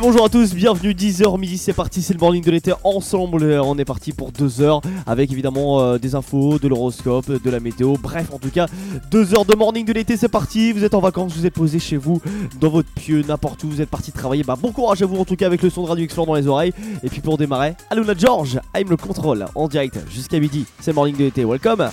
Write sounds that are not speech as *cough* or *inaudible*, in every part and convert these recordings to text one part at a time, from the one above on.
bonjour à tous, bienvenue 10h midi, c'est parti, c'est le morning de l'été ensemble. On est parti pour 2 heures avec évidemment euh, des infos, de l'horoscope, de la météo. Bref, en tout cas, 2 heures de morning de l'été, c'est parti. Vous êtes en vacances, vous êtes posé chez vous, dans votre pieu, n'importe où, vous êtes parti travailler. Bah, bon courage à vous en tout cas avec le son de Radio Explore dans les oreilles. Et puis pour démarrer, Aluna George, I'm le contrôle en direct jusqu'à midi. C'est morning de l'été, welcome.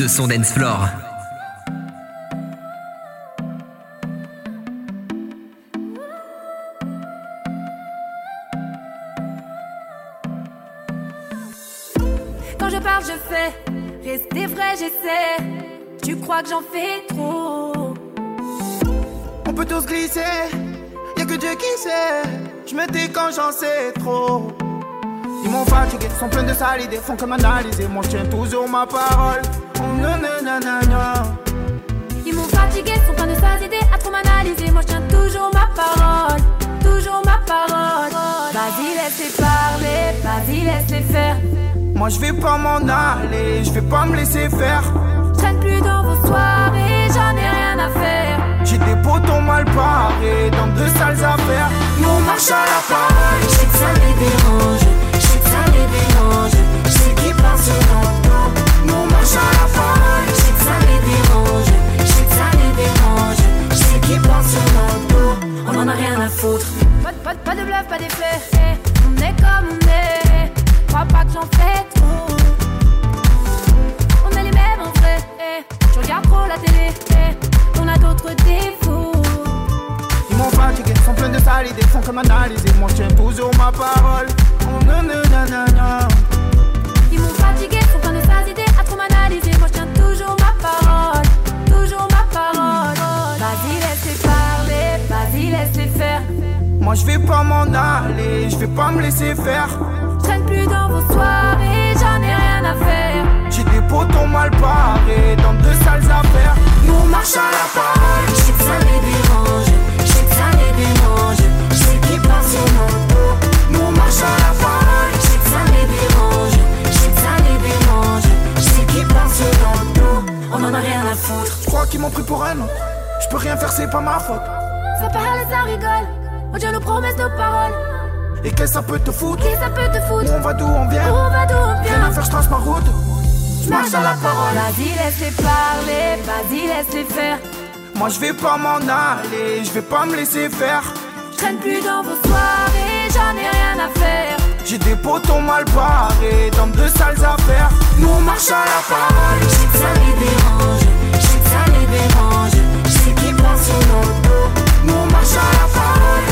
De son dance floor. Quand je parle, je fais. Rester vrai, j'essaie. Tu crois que j'en fais trop? On peut tous glisser, y'a que Dieu qui sait. Je me dis quand j'en sais trop. Ils m'ont fatigué, sont pleins de sales idées, font comme analyser. Moi je tiens toujours ma parole. Ils m'ont fatigué, sont pleins de sales idées à trop m'analyser. Moi, je tiens toujours ma parole. Toujours ma parole. Vas-y, laisse-les parler. Vas-y, laisse-les faire. Moi je vais pas m'en aller, je vais pas me laisser faire. Je traîne plus dans vos soirées, j'en ai rien à faire. J'ai des potons mal parés dans de sales affaires. Nous on marche à la parole. Je sais que ça les dérange, je sais que ça les dérange. Je sais qu'ils pensent sur notre dos. Nous on marche à la parole. Sur notre dos. On en a rien à foutre. Pas, de- pas, de- pas de bluff, pas d'effet. On est comme on est. Crois pas que j'en fais trop. On est les mêmes en vrai. Je regarde trop la télé. On a d'autres défauts. Ils m'ont fatigué, sont pleins de sales idées, font comme analyser. Moi je tiens toujours ma parole. Oh non, non, non, non, non. Ils m'ont fatigué, vais pas me laisser faire. Traîne plus dans vos soirées, j'en ai rien à faire. J'ai des potons mal parés dans de sales affaires. Nous on marche à la parole. Je sais que ça les dérange, je sais que ça les dérange. Je sais qu'ils passent sur notre dos. Nous on marche à la parole. Je sais que ça les dérange, je sais que ça les dérange. Je sais qu'ils passent sur dos. On en a rien à foutre. Je crois qu'ils m'ont pris pour un autre. Je peux rien faire, c'est pas ma faute. Ça parle, ça rigole. On tient nos promesses, nos paroles. Et qu'est-ce que ça peut te foutre Qui ça peut te foutre On va d'où on vient on va d'où on Rien à vient faire, je trace ma route. Je marche à la parole. Vas-y, laisse-les parler, vas-y, laisse-les faire. Moi je vais pas m'en aller, je vais pas me laisser faire. Je traîne plus dans vos soirées, j'en ai rien à faire. J'ai des potons mal parés dans de sales affaires. Nous on marche à la parole. Je sais que ça les dérange, je sais que ça les dérange. Je sais qu'ils pensent sur notre dos. Nous on marche à la parole.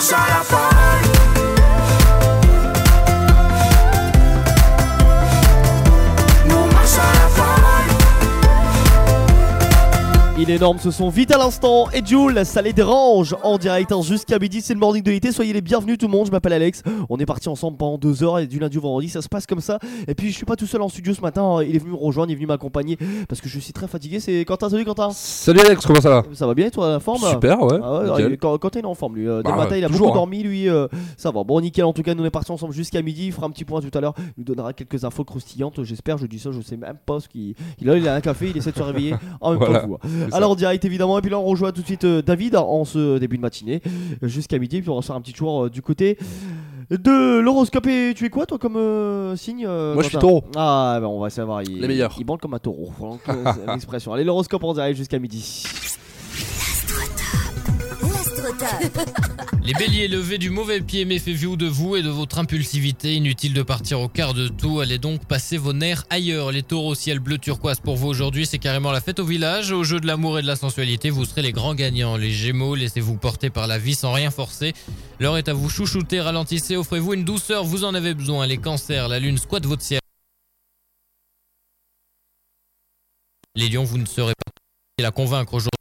Marche à la parole. Il est énorme, ce sont vite à l'instant. Et Jules, ça les dérange en direct hein, jusqu'à midi. C'est le morning de l'été. Soyez les bienvenus, tout le monde. Je m'appelle Alex. On est parti ensemble pendant deux heures et du lundi au vendredi. Ça se passe comme ça. Et puis, je suis pas tout seul en studio ce matin. Il est venu me rejoindre, il est venu m'accompagner parce que je suis très fatigué. C'est Quentin. Salut Quentin. Salut Alex, comment ça va? Ça va bien, toi, la forme? Super, ouais. Ah quand, quand il est en forme lui, euh, dès Bah le matin ouais, il a toujours, beaucoup hein. dormi lui, euh, ça va. Bon nickel en tout cas nous on est partis ensemble jusqu'à midi, il fera un petit point tout à l'heure, il nous donnera quelques infos croustillantes j'espère, je dis ça, je sais même pas ce qu'il il a, il a un café, il essaie de se réveiller en même Voilà, temps que vous. Alors en direct évidemment et puis là on rejoint tout de suite euh, David en ce début de matinée euh, jusqu'à midi puis on va se faire un petit tour euh, du côté de l'horoscope et tu es quoi toi comme euh, signe Moi, je suis taureau. Ah ben on va savoir, il, Les meilleurs. il bande comme un taureau, *laughs* l'expression. Allez l'horoscope en direct jusqu'à midi. Les béliers, levez du mauvais pied, méfiez-vous de vous et de votre impulsivité. Inutile de partir au quart de tout, allez donc passer vos nerfs ailleurs. Les taureaux, ciel bleu turquoise pour vous aujourd'hui, c'est carrément la fête au village. Au jeu de l'amour et de la sensualité, vous serez les grands gagnants. Les gémeaux, laissez-vous porter par la vie sans rien forcer. L'heure est à vous chouchouter, ralentissez, offrez-vous une douceur, vous en avez besoin. Les cancers, la lune squatte votre ciel. Les lions, vous ne serez pas la convaincre aujourd'hui.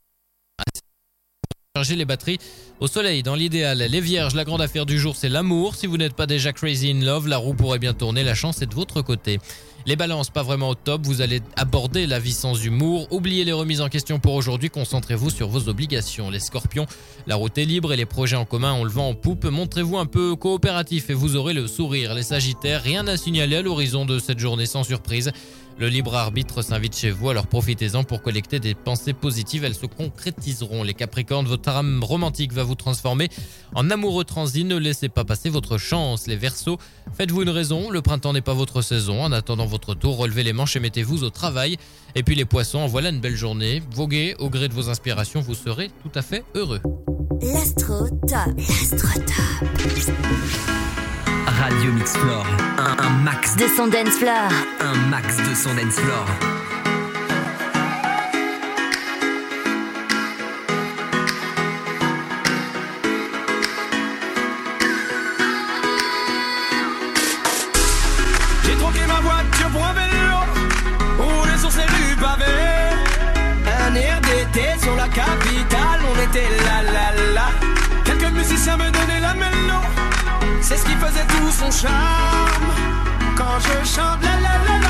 Chargez les batteries au soleil dans l'idéal. Les vierges, la grande affaire du jour, c'est l'amour. Si vous n'êtes pas déjà crazy in love, la roue pourrait bien tourner, la chance est de votre côté. Les balances, pas vraiment au top, vous allez aborder la vie sans humour. Oubliez les remises en question pour aujourd'hui, concentrez-vous sur vos obligations. Les scorpions, la route est libre et les projets en commun, on le vent en poupe. Montrez-vous un peu coopératif et vous aurez le sourire. Les sagittaires, rien à signaler à l'horizon de cette journée sans surprise. Le libre arbitre s'invite chez vous, alors profitez-en pour collecter des pensées positives, elles se concrétiseront. Les Capricornes, votre âme romantique va vous transformer en amoureux transi, ne laissez pas passer votre chance. Les Verseaux, faites-vous une raison, le printemps n'est pas votre saison. En attendant votre tour, relevez les manches et mettez-vous au travail. Et puis les Poissons, voilà une belle journée. Voguez au gré de vos inspirations, vous serez tout à fait heureux. L'astro top. Radio Mix Floor. Un, un max, De son dance floor. un max de son dance floor. Faisait tout son charme Quand je chante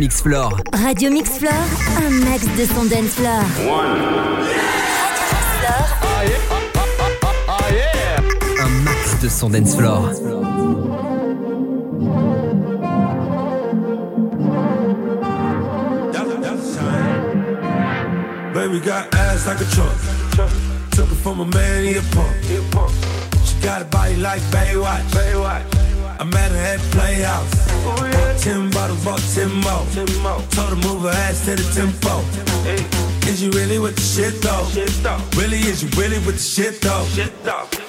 Mix Floor. Radio Mix Floor. Un max de son dance floor. Un max de son dance floor. Baby got ass like a truck. Took it from a man, he a punk. She got a body like Baywatch. I met her at Playhouse. Bought ten bottles, bought ten more. Told her move her ass to the tempo. Is you really with the shit though? Really, is you really with the shit though?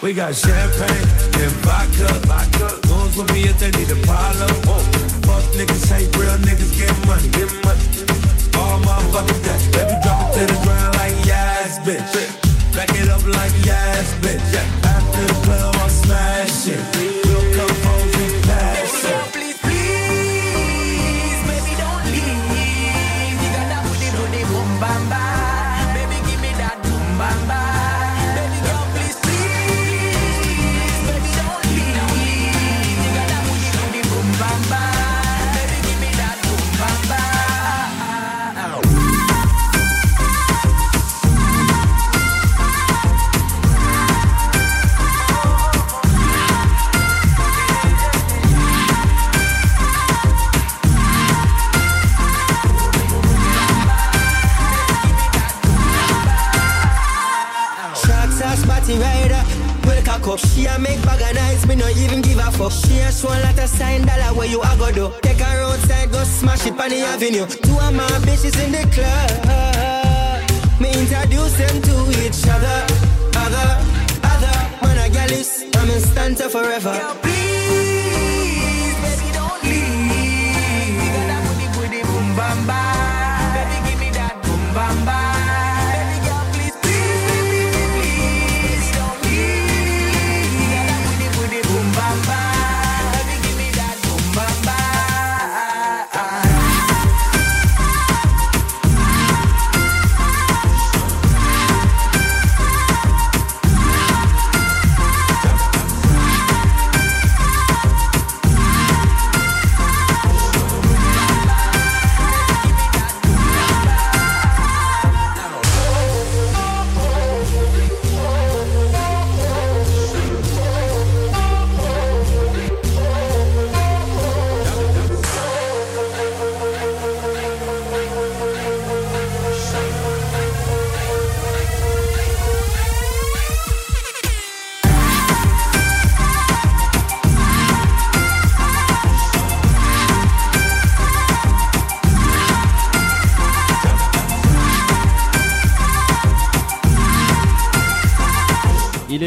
We got champagne and vodka. Goons with me if they need a problem. Fuck niggas hate real niggas get money. Get money. All motherfuckers that Baby drop it to the ground like yes, bitch Back it up like yes, bitch After it on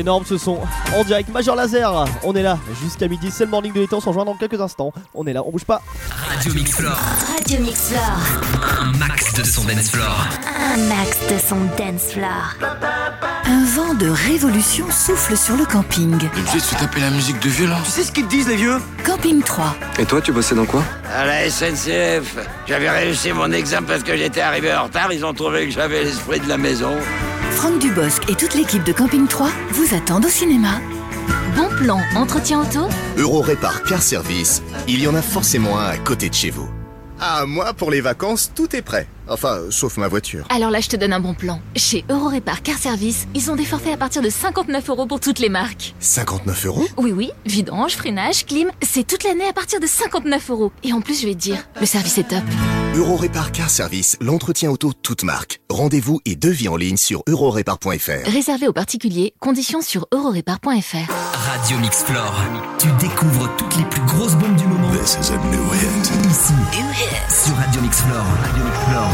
énorme ce son en direct Major Laser. On est là jusqu'à midi, c'est le morning de l'été, on s'en rejoint dans quelques instants. On est là, on bouge pas. Radio Mix Floor, Radio Mix Floor. un max de son dance floor. Un max de son dance floor. Un vent de révolution souffle sur le camping. Obligé de se taper la musique de vieux là Tu sais ce qu'ils disent, les vieux? Camping 3. Et toi, tu bossais dans quoi? À la SNCF, j'avais réussi mon examen parce que j'étais arrivé en retard. Ils ont trouvé que j'avais l'esprit de la maison. Franck Dubosc et toute l'équipe de Camping 3 vous attendent au cinéma. Bon plan, entretien auto Euro Répar Car Service, il y en a forcément un à côté de chez vous. Ah, moi, pour les vacances, tout est prêt. Enfin, sauf ma voiture. Alors là, je te donne un bon plan. Chez Eurorépar Car Service, ils ont des forfaits à partir de 59 euros pour toutes les marques. 59 euros? Oui, oui, vidange, freinage, clim, c'est toute l'année à partir de 59 euros. Et en plus, je vais te dire, le service est top. Euro Répar Car Service, l'entretien auto toute marque. Rendez-vous et devis en ligne sur eurorépar.fr. Réservé aux particuliers, conditions sur eurorépar.fr. Radio Mix Floor, tu découvres toutes les plus grosses bombes du moment. This is a new hit. Ici, sur Radio Mix Floor. Radio Mix Floor. Radio Mix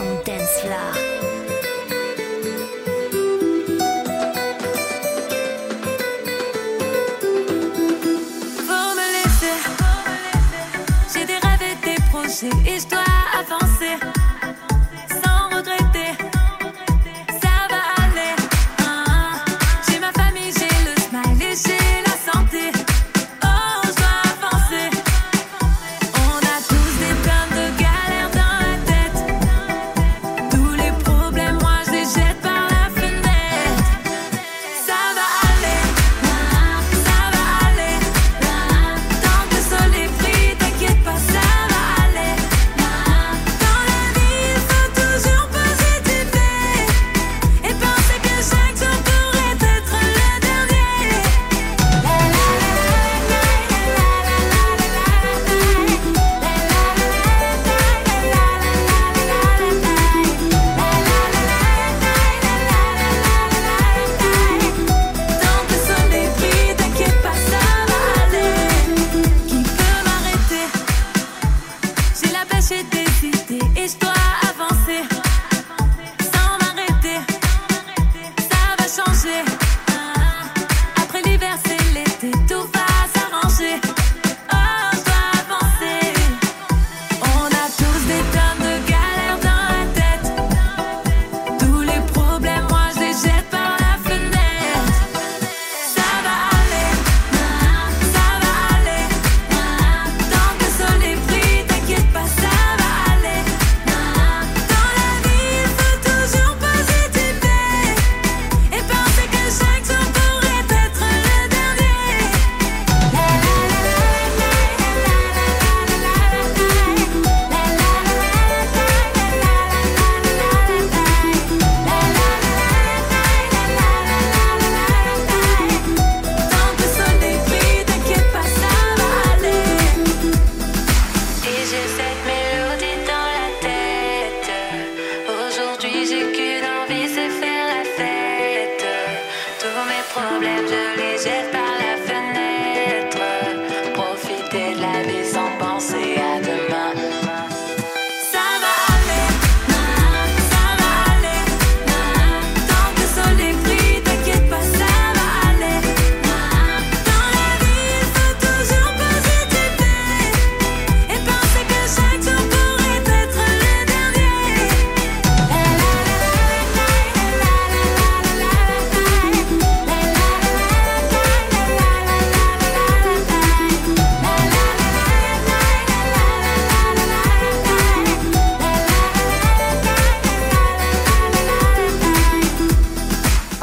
son dance floor. Faut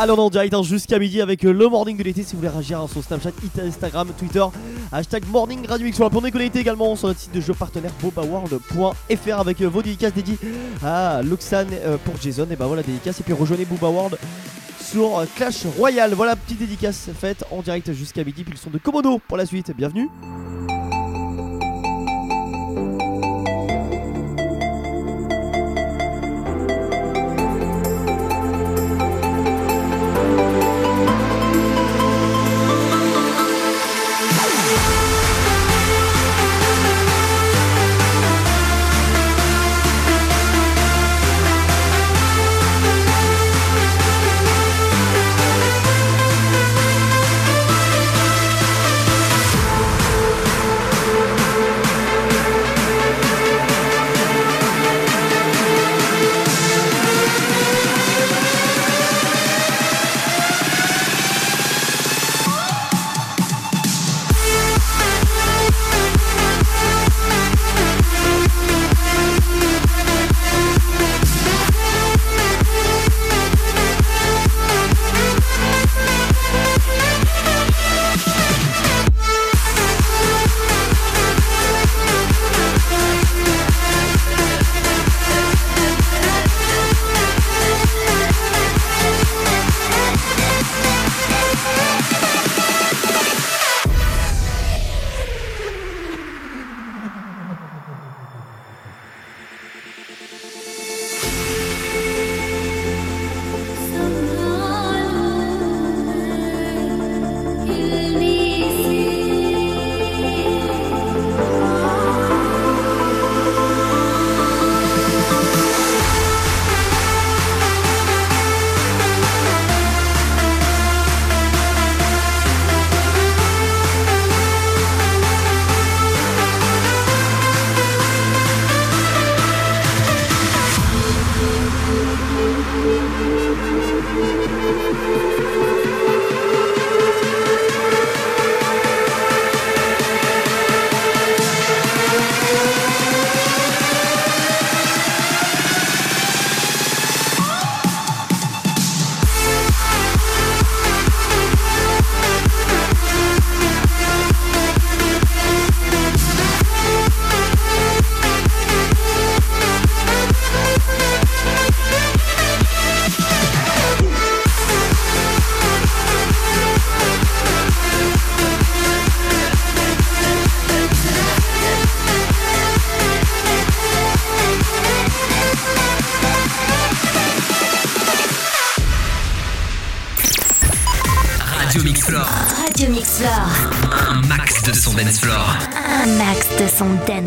Allez, on est en direct hein, jusqu'à midi avec euh, le morning de l'été. Si vous voulez réagir hein, sur Snapchat, Instagram, Twitter, hashtag morning radio mix. Voilà, également sur notre site de jeu partenaire bobaworld.fr avec euh, vos dédicaces dédiées à Luxane euh, pour Jason. Et bah voilà, dédicace. Et puis rejoignez Booba World sur euh, Clash Royale. Voilà, petite dédicace faite en direct jusqu'à midi. Puis le son de Komodo pour la suite. Bienvenue.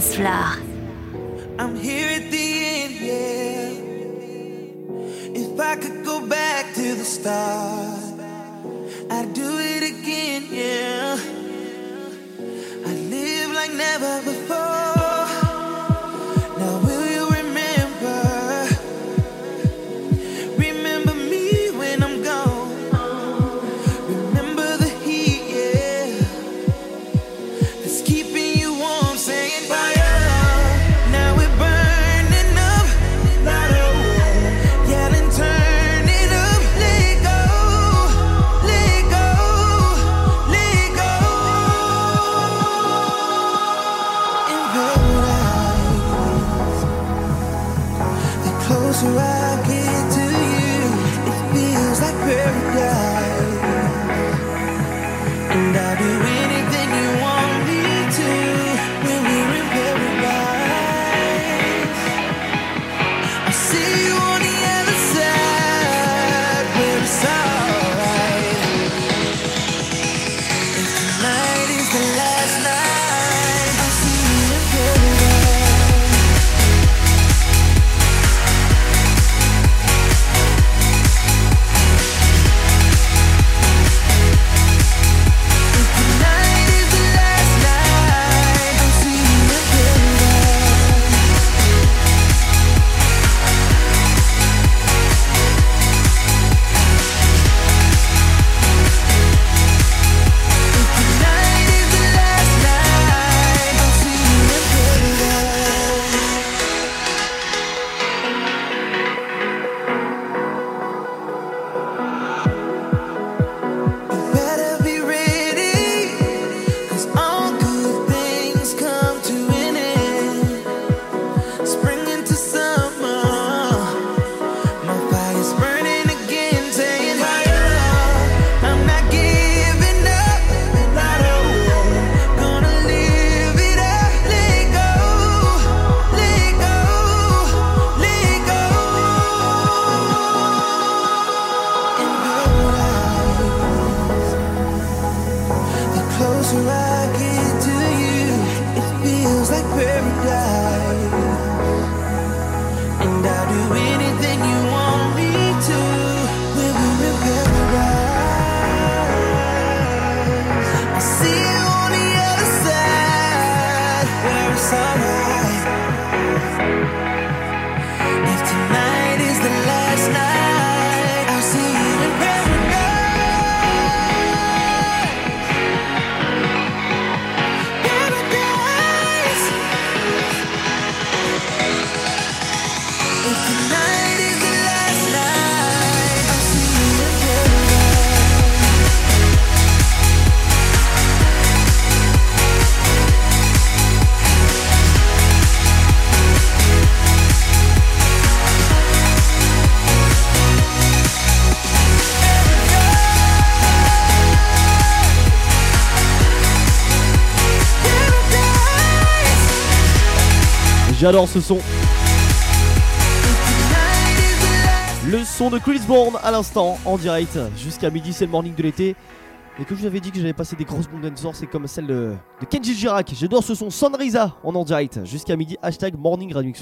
Dance floor. J'adore ce son. Le son de Chris Bourne à l'instant en direct jusqu'à midi, c'est le morning de l'été. Et que je vous avais dit que j'avais passé des grosses bombes dinosaures, c'est comme celle de, Kenji Girac. J'adore ce son Sunrisa en en direct jusqu'à midi. Hashtag morning Radio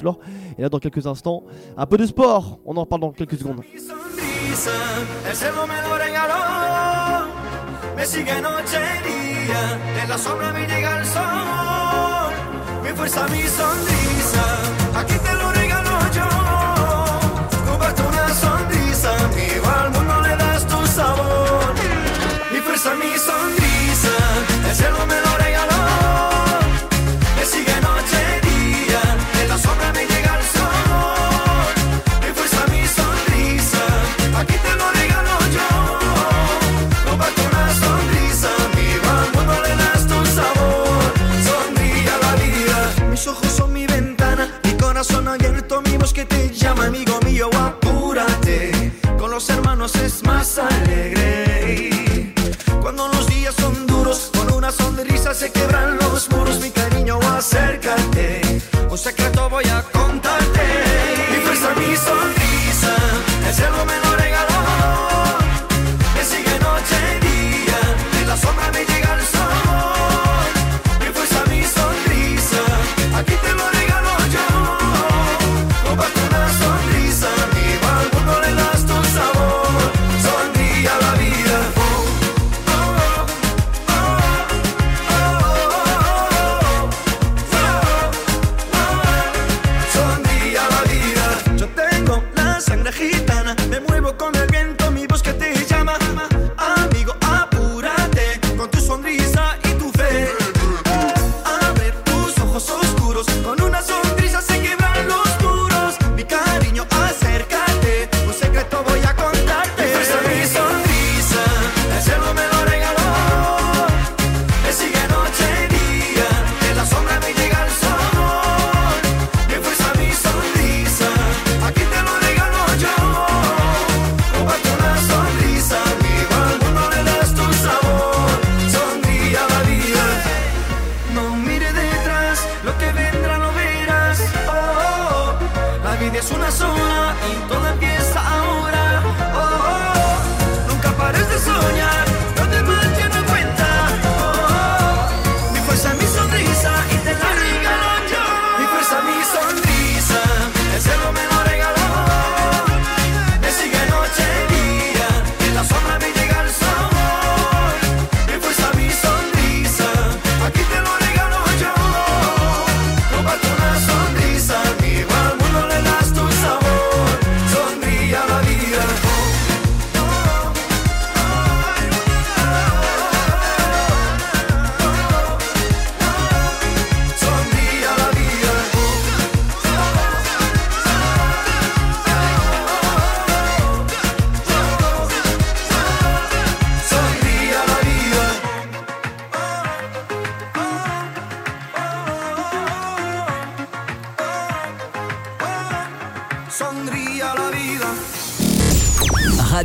Et là, dans quelques instants, un peu de sport. On en reparle dans quelques secondes. mi fuerza, mi sonrisa. Aquí te lo regalo yo. Tú una sonrisa, mi al mundo le das tu sabor. Mi fuerza, mi sonrisa.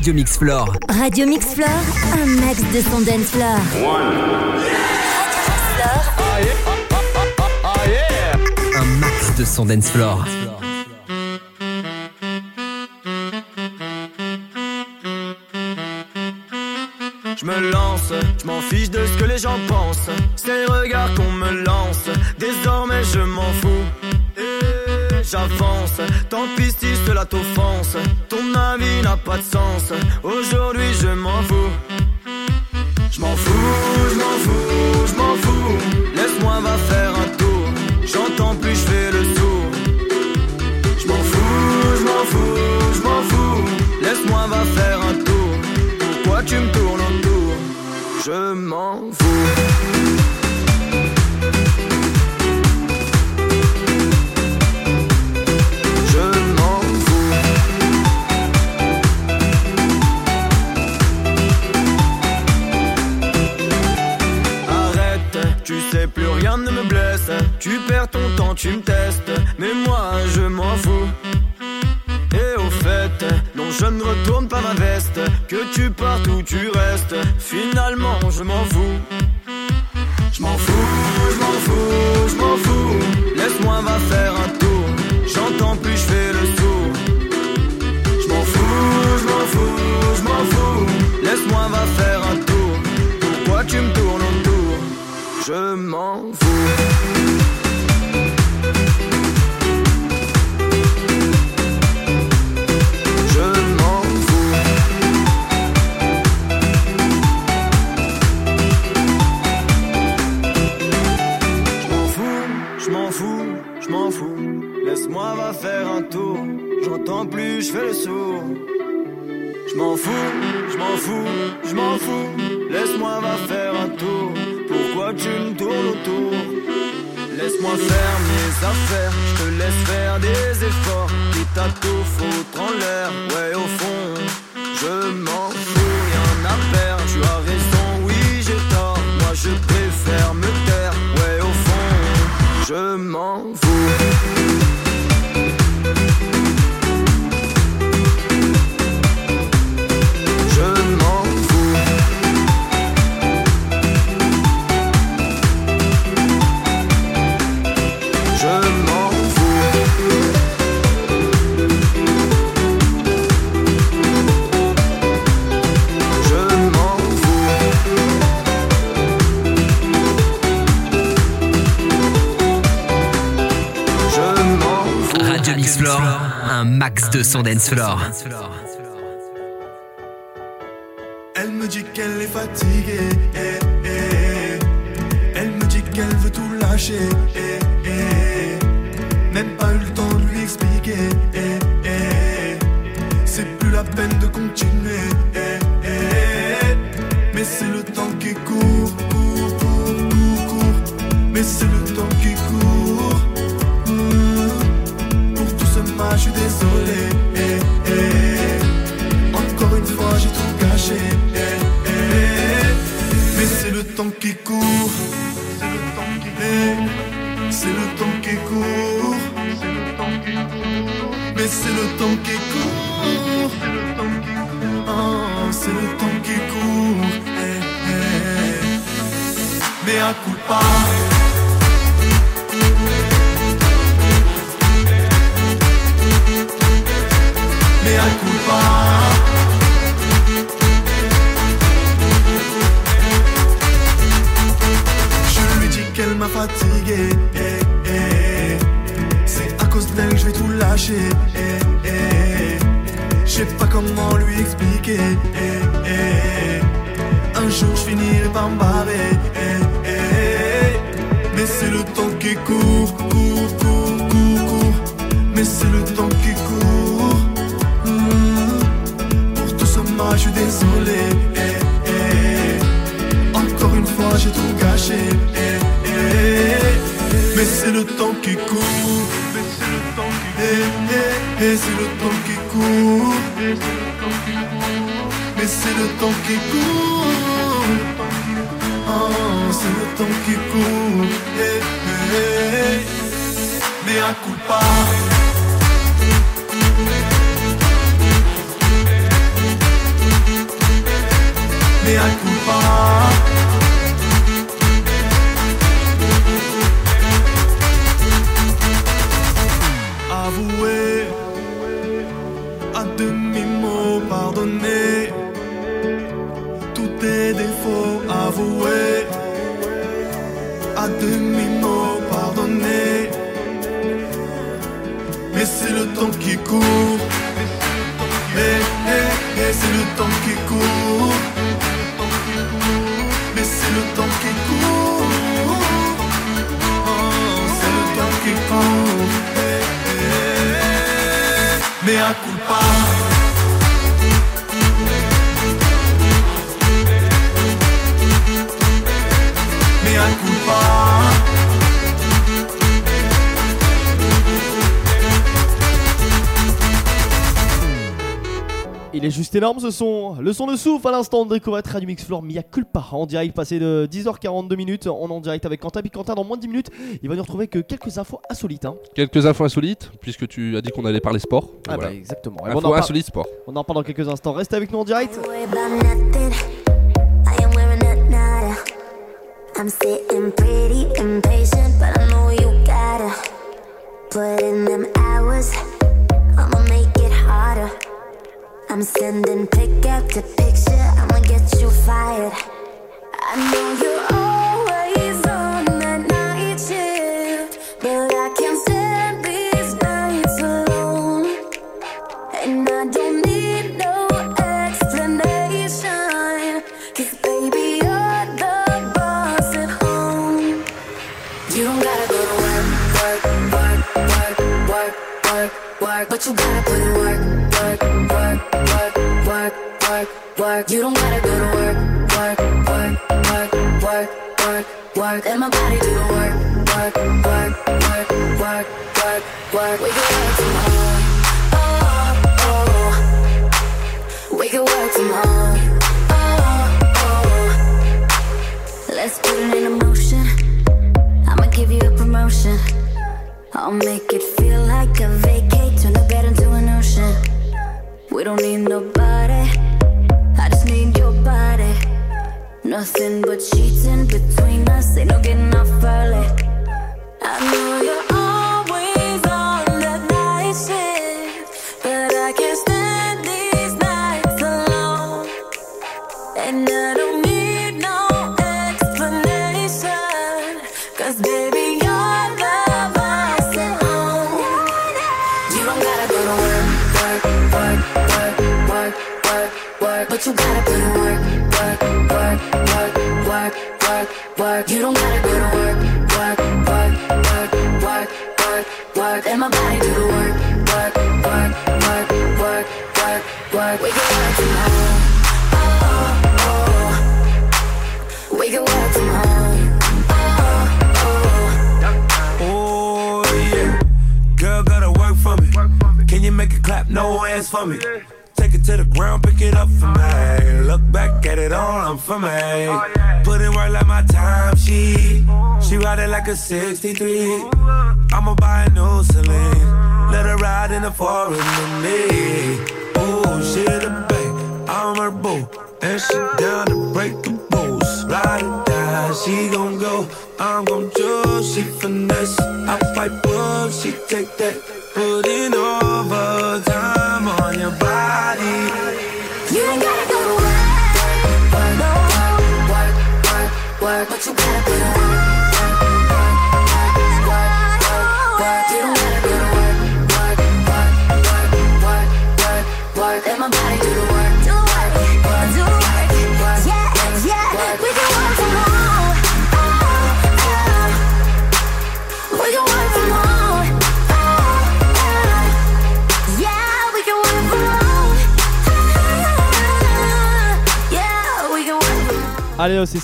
Radio Mix Floor. Radio Mix un max de son dance floor. Un max de son dance floor. Je me lance, je m'en fiche de ce que les gens pensent. Ces regards qu'on tu me autour. Laisse-moi faire mes affaires, je te laisse faire des efforts. Qui à tout foutre en l'air, ouais au fond, je m'en fous, rien à perdre. Tu as raison, oui j'ai tort, moi je préfère me taire, ouais au fond, je m'en fous. max de son dance floor. Elle me dit qu'elle est fatiguée. Ce son. Le son de souffle à l'instant de découverte Radio Mix Floor Mia Culpa en direct passé de 10h42 minutes. On est en direct avec Quentin. Puis Quentin, dans moins de 10 minutes, il va nous retrouver que quelques infos insolites. hein. Quelques infos insolites, puisque tu as dit qu'on allait parler sport. Ah Voilà. bah exactement. Et Info on en parle- insolite sport. On en parle dans quelques instants. Restez avec nous en direct. I'm sitting pretty impatient, but I know you gotta put in them hours. I'm sending pick after picture. I'ma get you fired. I know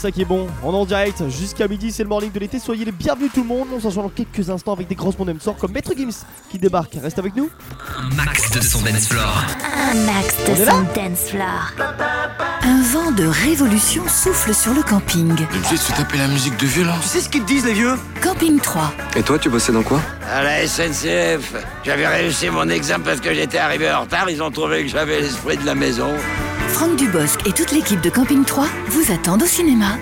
ça qui est bon. On est en direct jusqu'à midi, c'est le morning de l'été. Soyez les bienvenus tout le monde. On se rejoint dans quelques instants avec des grosses mondes sort comme Maître Gims qui débarque. Reste avec nous. Un max de son dance floor. Un max de son dance floor. Un vent de révolution souffle sur le camping. Tu sais, tu tapais la musique de là Tu sais ce qu'ils te disent, les vieux? Camping 3. Et toi, tu bossais dans quoi? À la SNCF, j'avais réussi mon examen parce que j'étais arrivé en retard. Ils ont trouvé que j'avais l'esprit de la maison. Franck Dubosc et toute l'équipe de Camping 3 vous attendent au cinéma.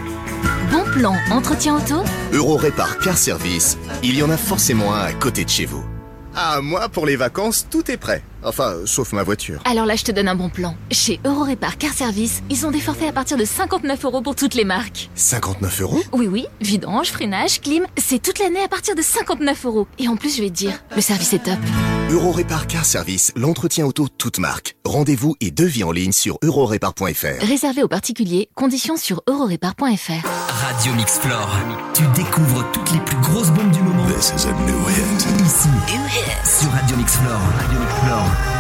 Bon plan, entretien auto Euro Répar Car Service, il y en a forcément un à côté de chez vous. Ah, moi, pour les vacances, tout est prêt. Enfin, sauf ma voiture. Alors là, je te donne un bon plan. Chez Eurorépar Car Service, ils ont des forfaits à partir de 59 euros pour toutes les marques. 59 euros? Oui, oui, vidange, freinage, clim, c'est toute l'année à partir de 59 euros. Et en plus, je vais te dire, le service est top. Euro Répar Car Service, l'entretien auto toute marque. Rendez-vous et devis en ligne sur eurorépar.fr. Réservé aux particuliers, conditions sur eurorépar.fr. Radio Mix Floor. Tu découvres toutes les plus grosses bombes du moment. This is a new hit. Ici. Sur Radio Mix Floor. Radio Mix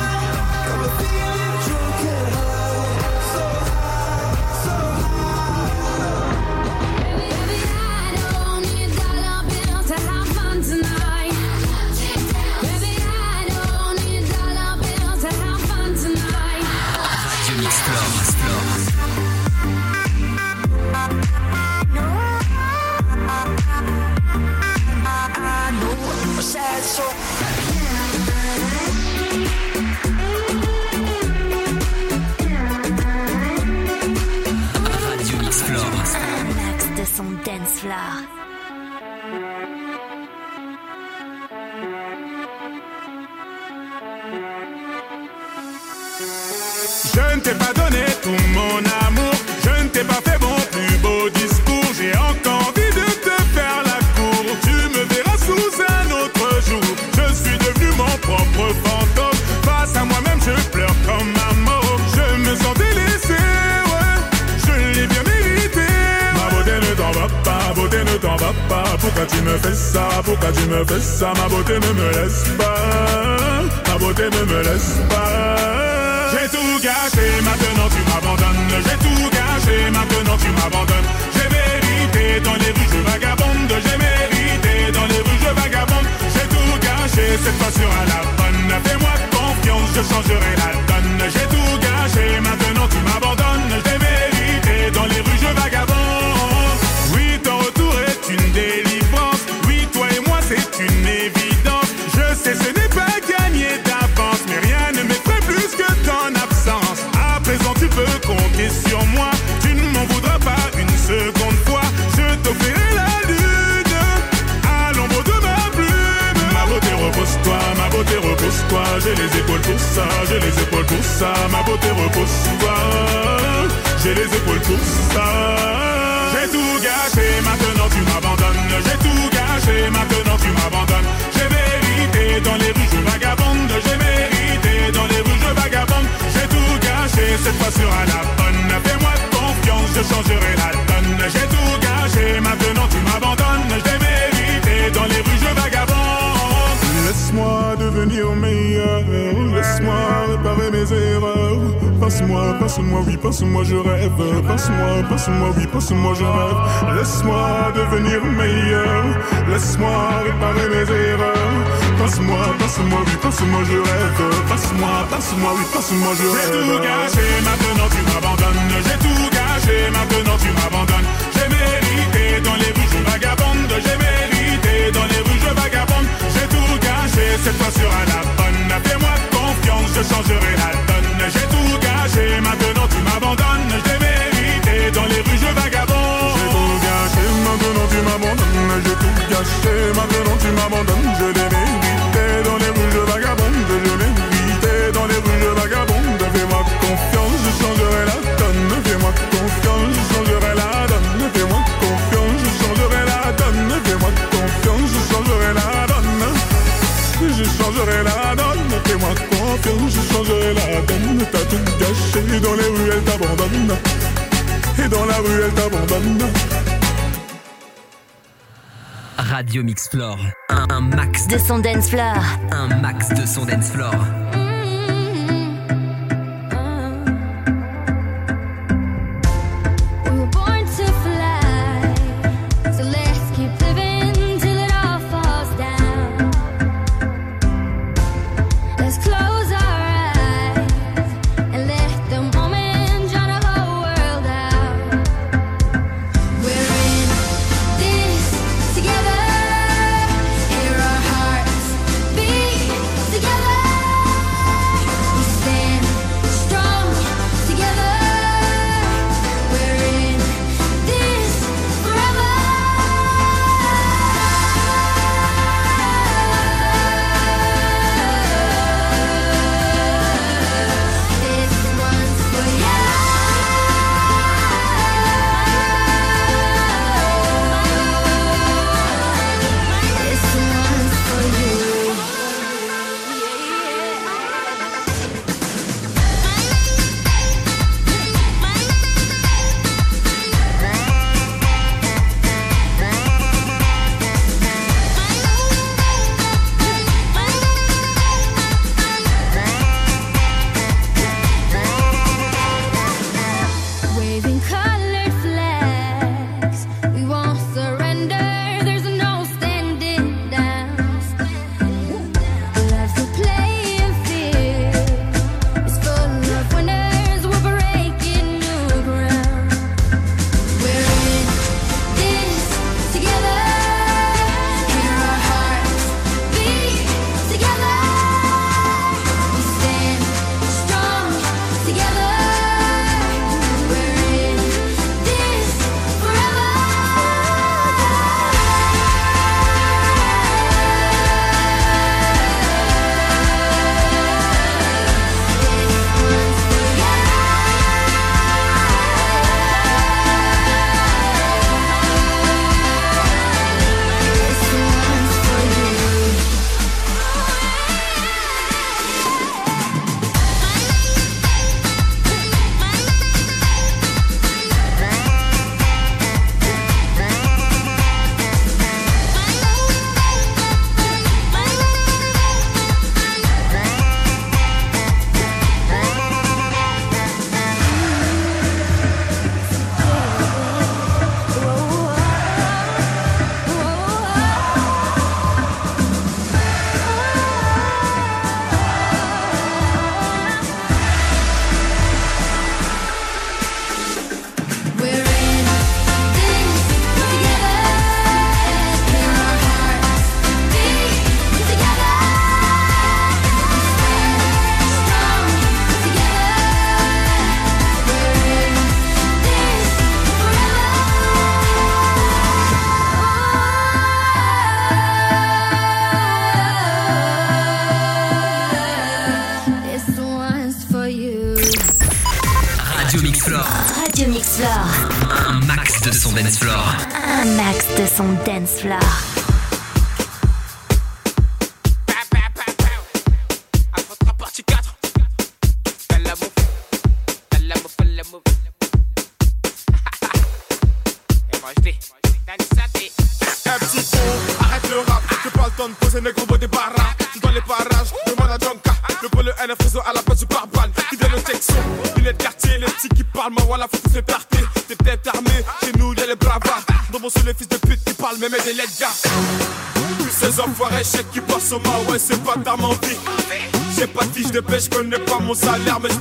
mon salaire, mais je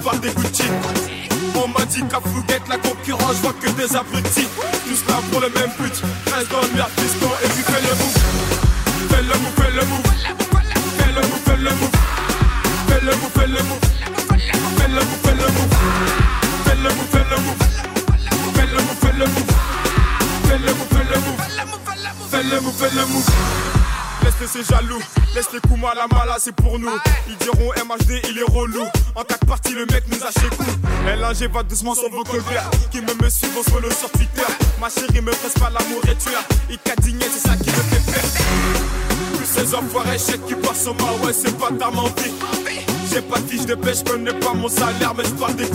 doucement sur vos. Qui me me suivent, on se follow sur Twitter. Ma chérie me presse pas l'amour et tu as. Il cadigné, c'est ça qui me fait peur. Tous ces enfoirés chèques qui passent au mât, ouais, c'est pas ta mentie. J'ai pas de fiche de pêche, connais pas mon salaire, mais je parle des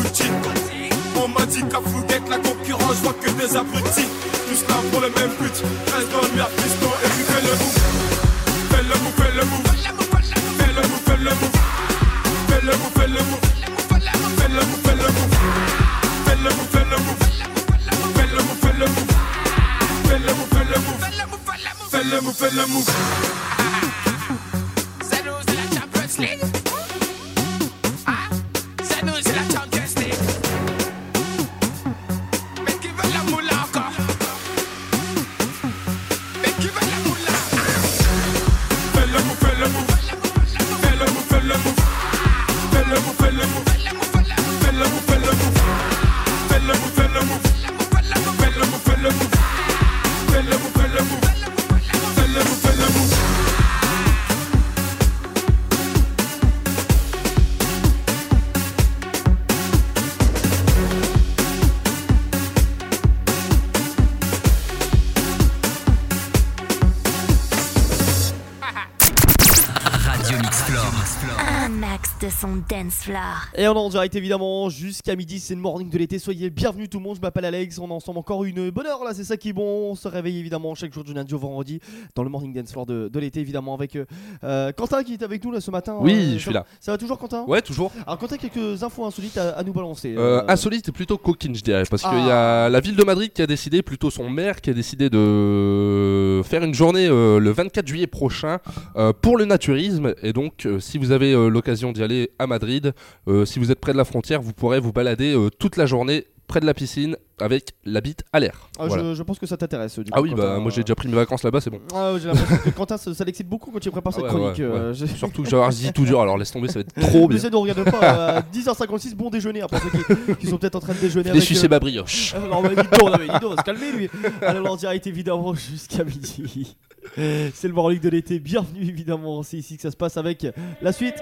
dance floor. Et on est en direct évidemment jusqu'à midi, c'est le morning de l'été. Soyez bienvenus tout le monde. Je m'appelle Alex. On est ensemble encore une bonne heure là, c'est ça qui est bon. On se réveille évidemment chaque jour du lundi au vendredi dans le morning dance floor de, de l'été évidemment avec euh, euh, Quentin qui est avec nous là ce matin. Oui, Euh, je suis là. Ça va toujours Quentin? Ouais, toujours. Alors Quentin, quelques infos insolites à, à nous balancer. Euh, Euh, insolite et plutôt coquine, je dirais. Parce qu'il y Ah. a la ville de Madrid qui a décidé, plutôt son maire, qui a décidé de faire une journée euh, le 24 juillet prochain euh, pour le naturisme. Et donc, euh, si vous avez euh, l'occasion d'y aller à Madrid, euh, si vous êtes près de la frontière, vous pourrez vous balader euh, toute la journée près de la piscine avec la bite à l'air. ah, Voilà. je, je pense que ça t'intéresse. Ah oui, bah moi j'ai déjà pris mes vacances là-bas, c'est bon. Ah, j'ai l'impression que Quentin, ça, ça l'excite beaucoup quand tu prépares cette Ah ouais, chronique. ouais, euh, ouais. Surtout que j'ai avoir dit tout dur, alors laisse tomber, ça va être trop *laughs* bien. N'essaie de regarder pas à 10h56, bon déjeuner. Après ceux qui, qui sont peut-être en train de déjeuner. Des avec, sucés ma brioche. Euh, non, mais dis donc, non, mais dis donc, on va se calmer lui. Allez, on direct évidemment jusqu'à midi. C'est le morning de l'été. Bienvenue évidemment. C'est ici que ça se passe avec la suite.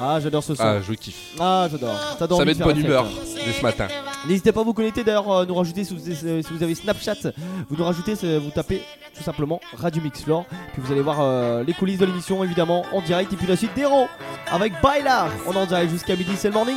Ah, j'adore ce son. Ah, je kiffe. Ah, j'adore. Ça donne Ça envie met de bonne humeur dès ce matin. N'hésitez pas à vous connecter d'ailleurs, euh, nous rajouter si vous, si vous avez Snapchat, vous nous rajoutez, vous tapez tout simplement Radio Mix Floor, puis vous allez voir euh, les coulisses de l'émission évidemment en direct, et puis la suite d'Héros avec Bailar. On est en direct jusqu'à midi, c'est le morning.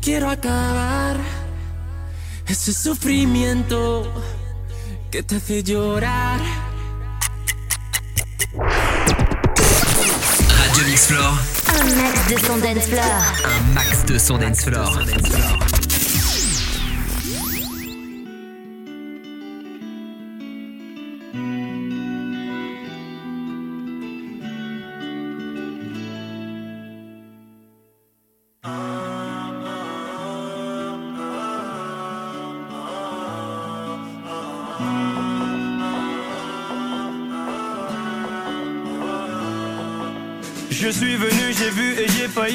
Quiero acabar ese sufrimiento que te hace llorar. Radio Mix Floor, Un max de son dance floor. un max de son dance floor.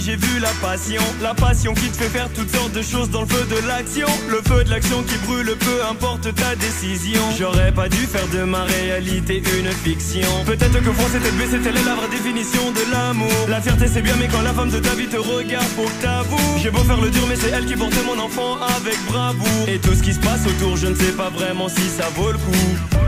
J'ai vu la passion, la passion qui te fait faire toutes sortes de choses dans le feu de l'action. Le feu de l'action qui brûle peu importe ta décision. J'aurais pas dû faire de ma réalité une fiction. Peut-être que froncer tête baissée est la vraie définition de l'amour. La fierté c'est bien mais quand la femme de ta vie te regarde faut que t'avoues. J'ai beau faire le dur mais c'est elle qui porte mon enfant avec bravoure. Et tout ce qui se passe autour je ne sais pas vraiment si ça vaut le coup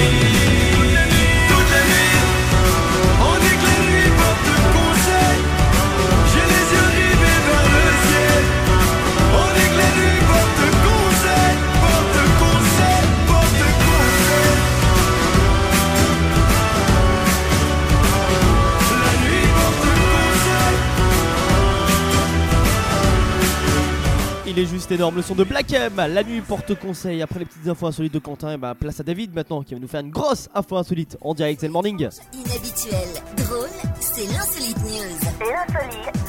Il est juste énorme, le son de Black M, la nuit porte conseil. Après les petites infos insolites de Quentin, et bah, place à David maintenant qui va nous faire une grosse info insolite en direct, c'est le morning. Inhabituel, drôle, c'est l'insolite news. L'insolite news.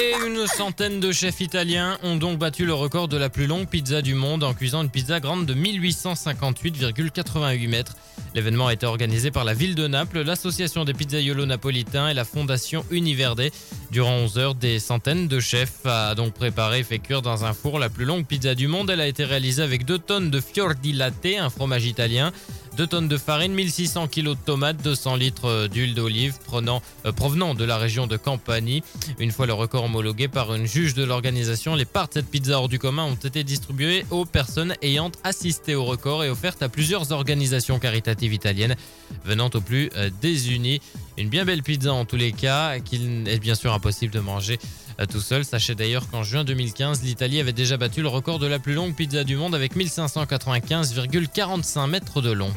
Et une centaine de chefs italiens ont donc battu le record de la plus longue pizza du monde en cuisant une pizza grande de 1858,88 mètres. L'événement a été organisé par la ville de Naples, l'association des pizzaiolos napolitains et la fondation Univerde. Durant 11 heures, des centaines de chefs a donc préparé et fait dans un four la plus longue pizza du monde. Elle a été réalisée avec 2 tonnes de fior di latte, un fromage italien, 2 tonnes de farine, 1600 kg de tomates, 200 litres d'huile d'olive euh, provenant de la région de Campanie. Une fois le record homologué par une juge de l'organisation, les parts de cette pizza hors du commun ont été distribuées aux personnes ayant assisté au record et offertes à plusieurs organisations caritatives italiennes venant au plus euh, désunis. Une bien belle pizza en tous les cas, qu'il est bien sûr impossible de manger euh, tout seul. Sachez d'ailleurs qu'en juin 2015, l'Italie avait déjà battu le record de la plus longue pizza du monde avec 1595,45 mètres de long.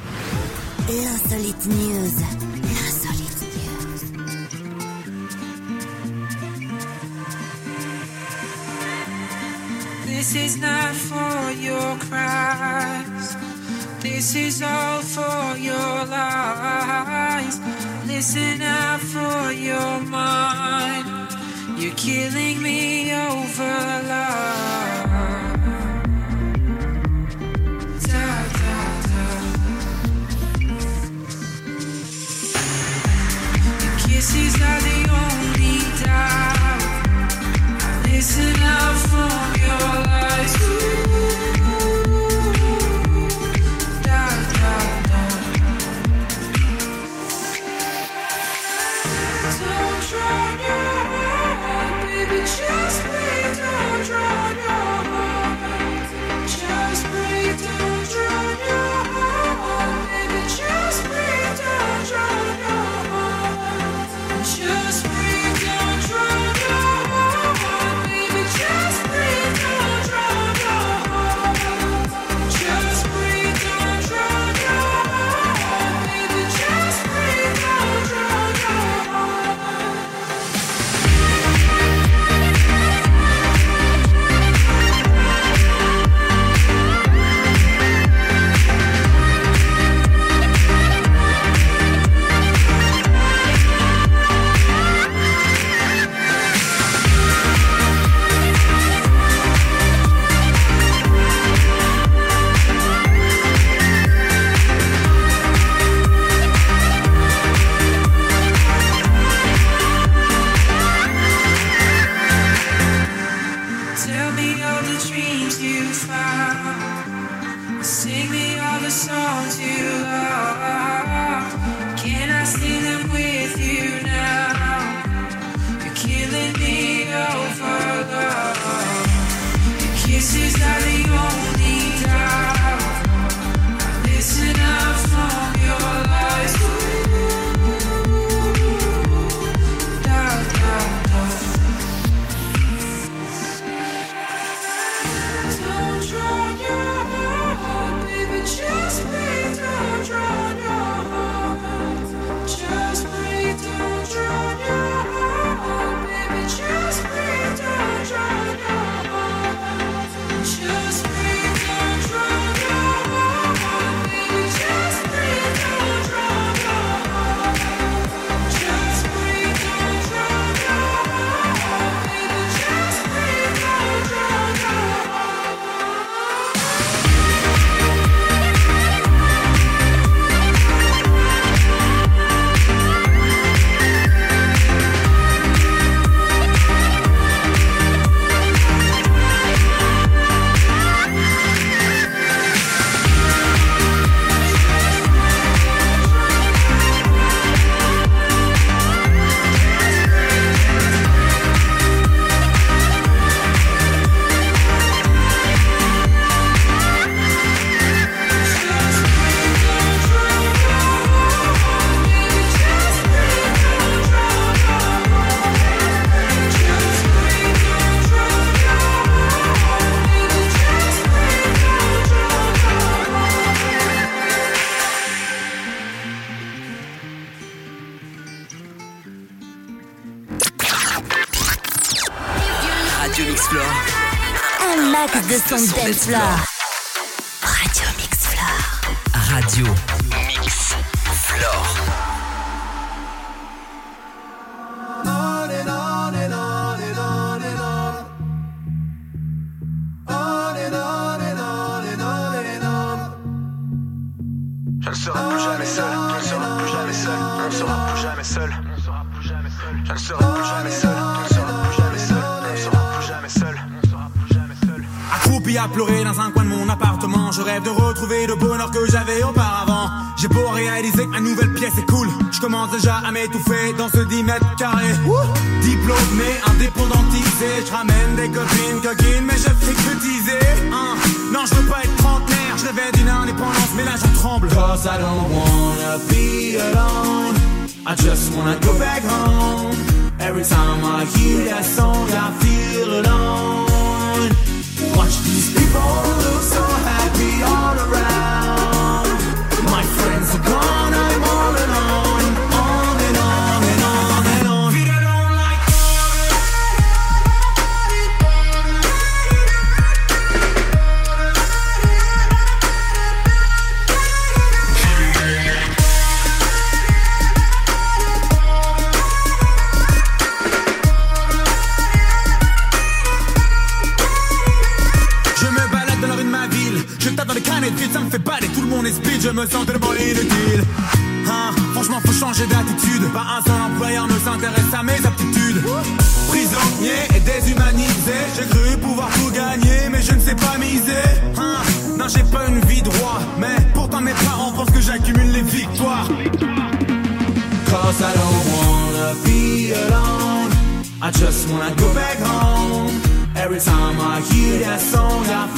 This is not for your. This is all for your. You're killing me over love. Da, da, da. Your kisses are the only doubt. I Listen out from your lies. Da, son Dance tu dans Every time I hear that song, I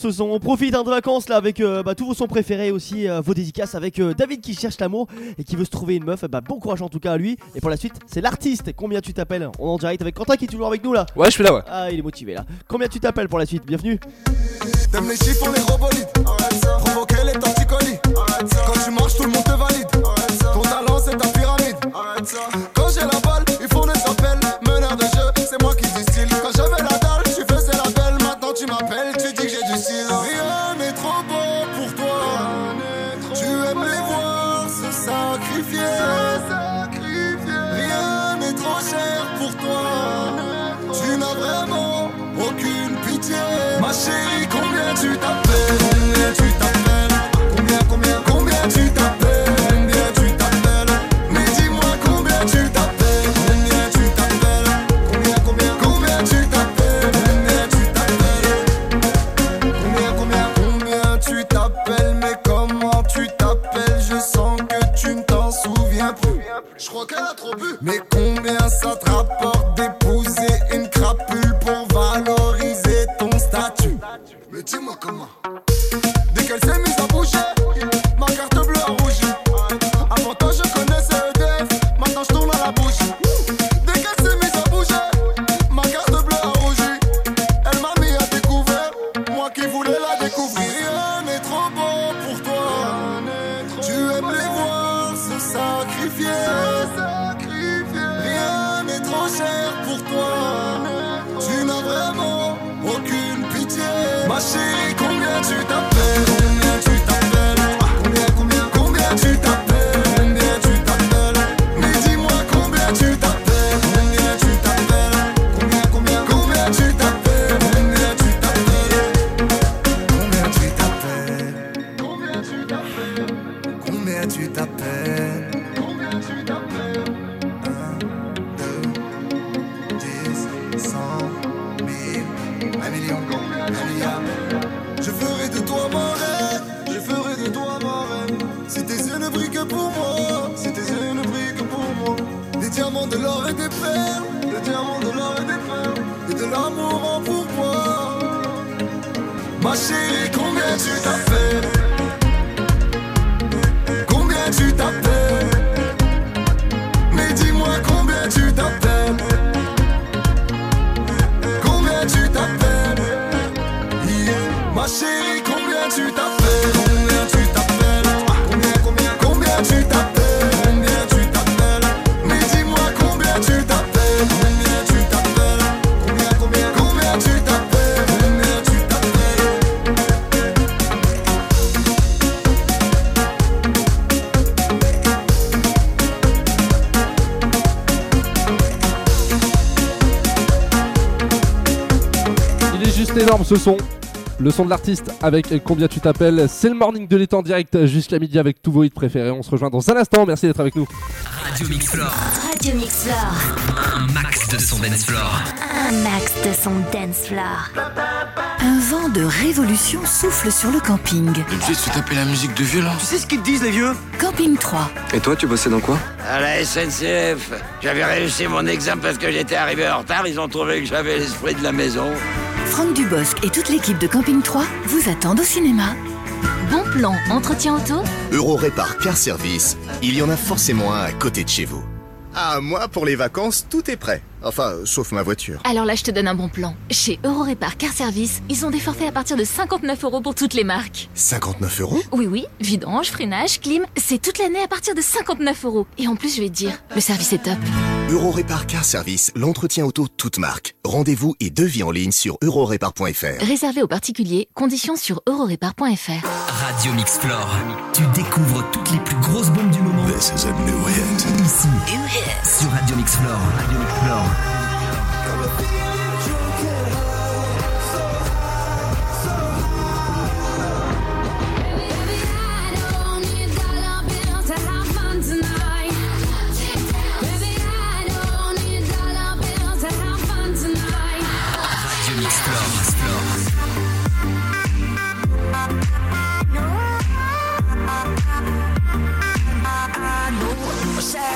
vacances le son. On profite hein, de vacances là avec euh, bah, tous vos sons préférés aussi, euh, vos dédicaces avec euh, David qui cherche l'amour et qui veut se trouver une meuf. Bah, bon courage en tout cas à lui. Et pour la suite, c'est l'artiste. Combien tu t'appelles? On est en direct avec Quentin qui est toujours avec nous là. Ouais, je suis là, ouais. Ah, il est motivé là. Combien tu t'appelles pour la suite? Bienvenue. T'aimes les robolites. Les torticolis. Quand tu tout le monde te va. Ce son. Le son de l'artiste avec Combien tu t'appelles. C'est le morning de l'été en direct jusqu'à midi avec tous vos hits préférés. On se rejoint dans un instant. Merci d'être avec nous. Radio Mix Floor. Radio Mix Floor. Un max de son dance floor. Un max de son dance floor. Un vent de révolution souffle sur le camping. Tout de suite, tu tapais la musique de vieux là Tu sais ce qu'ils te disent, les vieux? Camping 3. Et toi, tu bossais dans quoi? À la SNCF, j'avais réussi mon examen parce que j'étais arrivé en retard. Ils ont trouvé que j'avais l'esprit de la maison. Franck Dubosc et toute l'équipe de Camping 3 vous attendent au cinéma. Bon plan, entretien auto? Eurorépar Car Service, il y en a forcément un à côté de chez vous. Ah, moi, pour les vacances, tout est prêt. Enfin, sauf ma voiture. Alors là, je te donne un bon plan. Chez Eurorépar Car Service, ils ont des forfaits à partir de 59 euros pour toutes les marques. 59 euros? Oui, oui, vidange, freinage, clim, c'est toute l'année à partir de 59 euros. Et en plus, je vais te dire, le service est top. Eurorépar Car Service, l'entretien auto toute marque. Rendez-vous et devis en ligne sur eurorépar.fr. Réservé aux particuliers, conditions sur eurorépar.fr. Radio Mix Floor. Tu découvres toutes les plus grosses bombes du. This is a new hit. Ici. Sur Radio Mix Floor. Radio Mix Floor.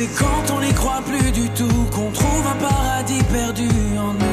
C'est quand on n'y croit plus du tout qu'on trouve un paradis perdu en nous.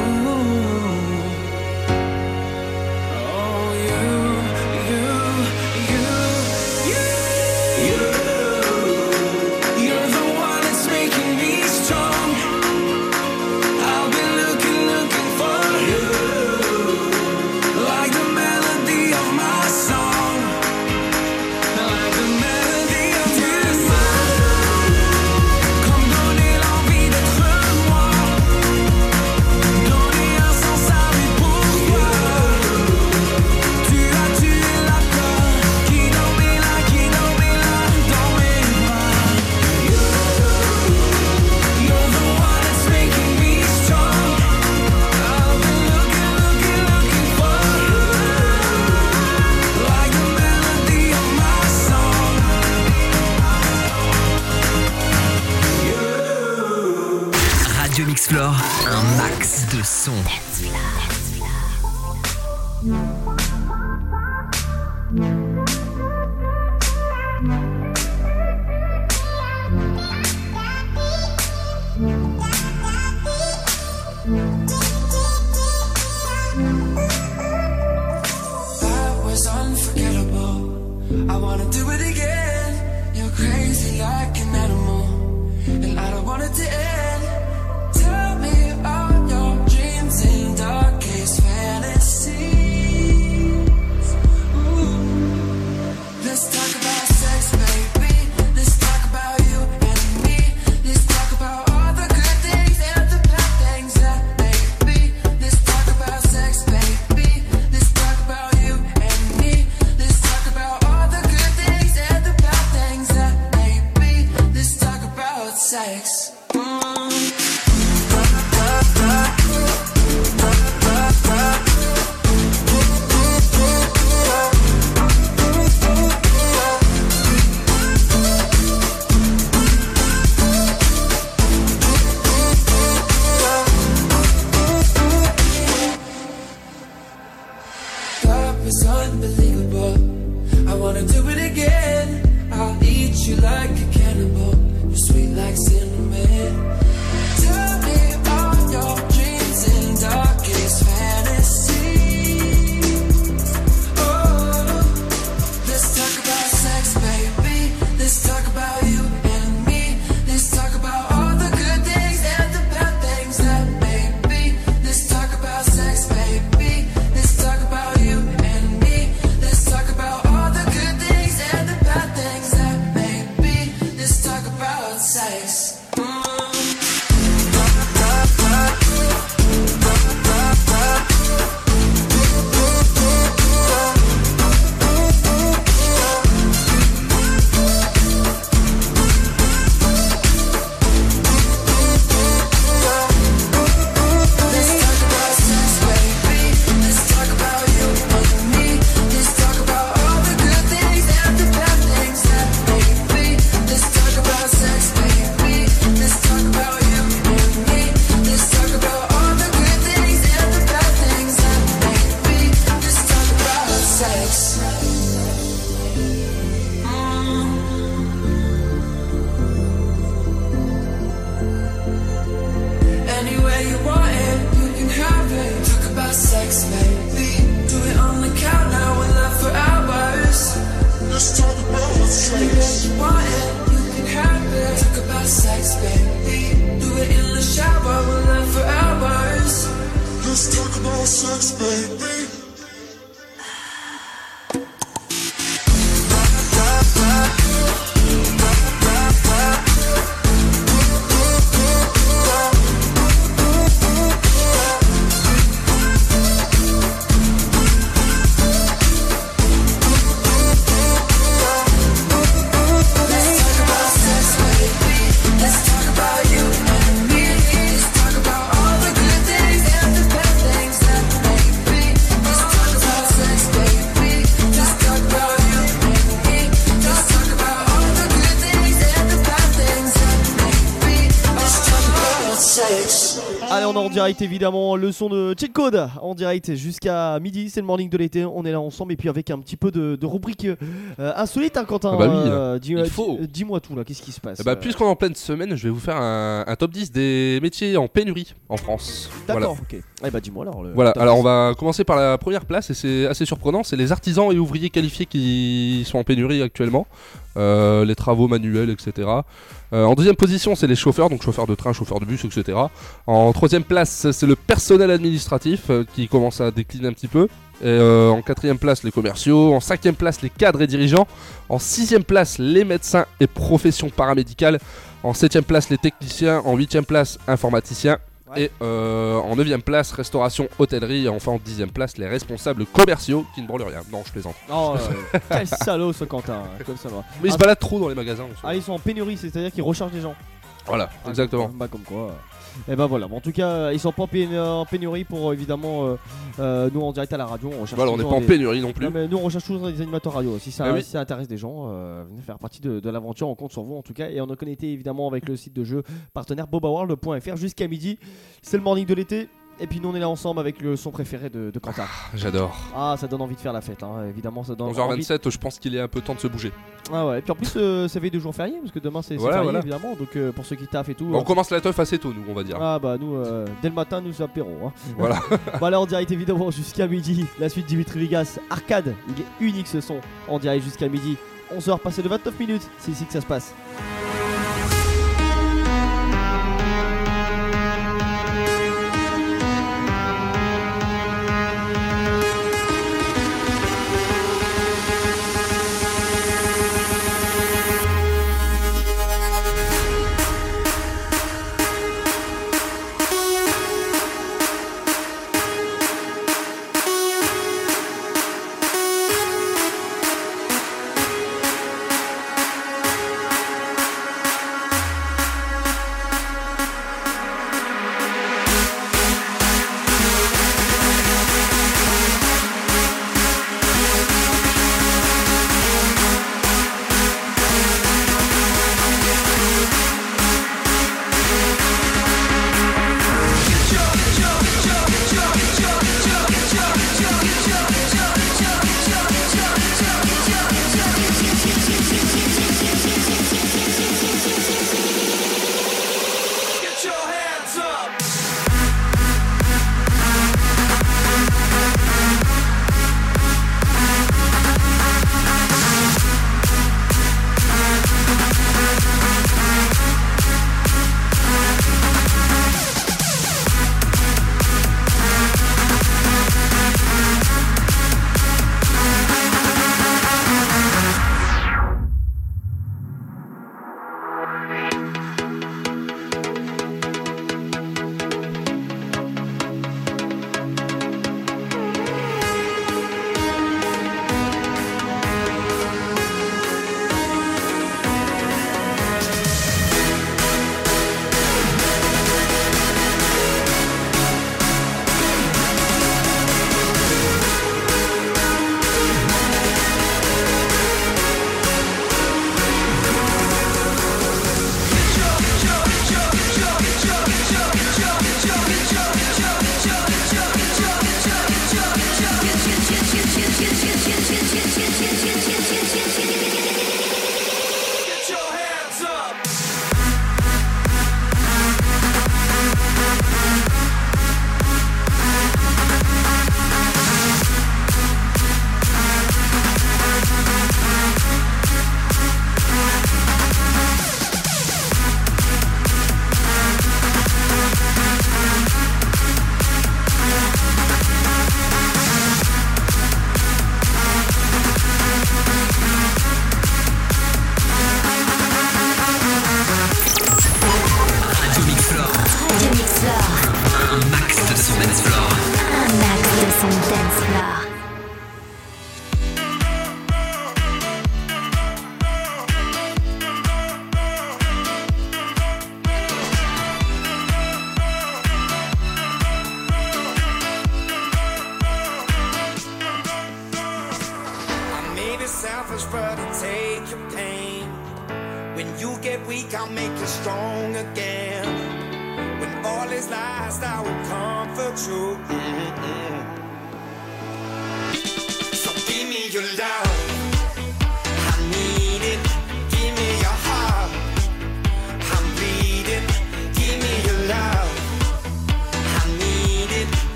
En direct évidemment, le son de Check Code en direct jusqu'à midi, c'est le morning de l'été, on est là ensemble et puis avec un petit peu de, de rubrique euh, insolite, hein, Quentin. Ah bah oui, Euh, dis- faut. dis- Dis-moi tout là, qu'est-ce qui se passe Eh bah, euh, puisqu'on est en pleine semaine, je vais vous faire un, un top 10 des métiers en pénurie en France. D'accord, Voilà. ok. Eh bah dis-moi alors. Le Voilà, alors on 10. va commencer par la première place et c'est assez surprenant, c'est les artisans et ouvriers qualifiés qui sont en pénurie actuellement, Euh, les travaux manuels, etc. Euh, en deuxième position, c'est les chauffeurs, donc chauffeurs de train, chauffeurs de bus, etc. En troisième place, c'est le personnel administratif euh, qui commence à décliner un petit peu. Euh, en quatrième place, les commerciaux. En cinquième place, les cadres et dirigeants. En sixième place, les médecins et professions paramédicales. En septième place, les techniciens. En huitième place, informaticiens. Et euh, en 9ème place, restauration, hôtellerie. Et enfin en 10ème place, les responsables commerciaux qui ne branlent rien. Non, je plaisante. Oh, euh, *laughs* quel salaud ce Quentin, comme ça va. Mais ils se Ah, baladent trop dans les magasins. Ah, ils sont en pénurie, c'est-à-dire qu'ils rechargent les gens. Voilà, Ah, exactement. Bah, comme quoi. Et bah voilà, Bon, en tout cas, ils sont pas en pénu- en pénurie pour euh, évidemment euh, euh, nous en direct à la radio. On Voilà, on n'est pas en des- pénurie non plus. mais nous on recherche toujours des animateurs radio. Si ça, Ah oui. si ça intéresse des gens, euh, venez faire partie de, de l'aventure. On compte sur vous en tout cas. Et on est connecté évidemment avec le site de jeu partenaire bobaworld.fr jusqu'à midi. C'est le morning de l'été. Et puis nous on est là ensemble avec le son préféré de, de Quentin. J'adore. Ah, ça donne envie de faire la fête, hein, évidemment. Ça donne envie. 11h27, je pense qu'il est un peu temps de se bouger. Ah ouais, et puis en plus, euh, ça fait deux jours fériés parce que demain c'est c'est Voilà, férié voilà. évidemment. Donc euh, pour ceux qui taffent et tout. On euh, commence la teuf assez tôt, nous, on va dire. Ah bah nous, euh, dès le matin, nous apéro. Hein. *laughs* Voilà. *laughs* bah là en direct évidemment jusqu'à midi. La suite Dimitri Vegas, arcade, il est unique ce son en direct jusqu'à midi. 11h passé de 29 minutes, c'est ici que ça se passe.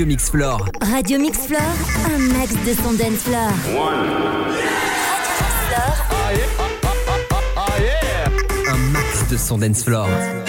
Radio Mix Floor. Radio Mix Floor, un max de son dance floor. One. Radio Mix Floor. Yeah. Yeah. Un max de son dance floor.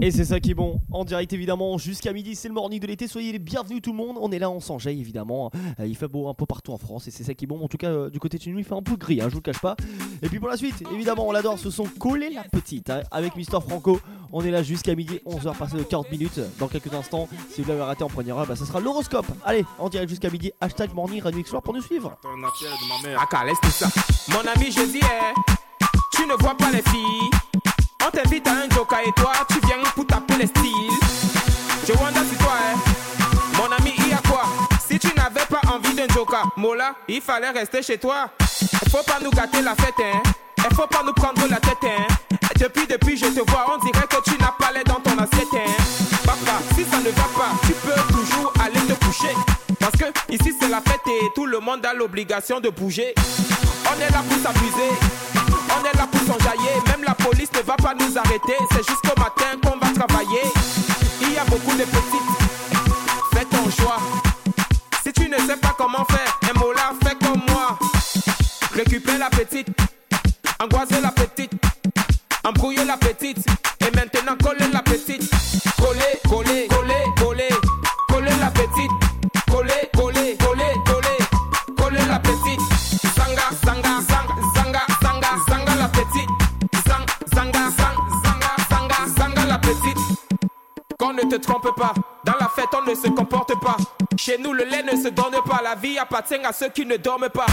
Et c'est ça qui est bon, en direct évidemment, jusqu'à midi, c'est le morning de l'été, soyez les bienvenus tout le monde, on est là, on s'enjaille évidemment, Euh, il fait beau un peu partout en France et c'est ça qui est bon, en tout cas euh, du côté de chez il fait un peu gris, hein, je vous le cache pas. Et puis pour la suite, évidemment on l'adore, ce sont Collé la petite, hein, avec Mister Franco, on est là jusqu'à midi, 11h passé de 40 minutes, dans quelques instants, si vous l'avez raté en première heure, bah, ça sera l'horoscope. Allez, en direct jusqu'à midi, hashtag morning Radio Explore pour nous suivre. Mon ami, je dis, eh, tu ne vois pas les filles. On t'invite à un joker et toi, tu viens pour taper les styles. Je wonder si toi, eh, mon ami, il y a quoi? Si tu n'avais pas envie d'un joker, Mola, il fallait rester chez toi. Faut pas nous gâter la fête, hein. Faut pas nous prendre la tête, hein. Depuis, depuis, je te vois, on dirait que tu n'as pas l'air dans ton assiette, hein. Papa, si ça ne va pas, tu peux toujours aller te coucher. Parce que ici c'est la fête et tout le monde a l'obligation de bouger. On est là pour s'amuser, on est là pour s'enjailler. Même la police ne va pas nous arrêter, c'est jusqu'au matin qu'on va travailler. Il y a beaucoup de petites, fais ton choix. Si tu ne sais pas comment faire, un mot là, fais comme moi. Récupère la petite, angoisser la petite, embrouiller la petite, et maintenant coller la petite. Coller, coller, coller, coller, coller la petite. Coller, coller, coller, coller, coller la petite. Zanga, zanga, zanga, zanga, zanga, zanga la petite. Zang, zanga, zang, zanga, zanga, zanga la petite. Qu'on ne te trompe pas, dans la fête on ne se comporte pas. Chez nous le lait ne se donne pas, la vie appartient à ceux qui ne dorment pas.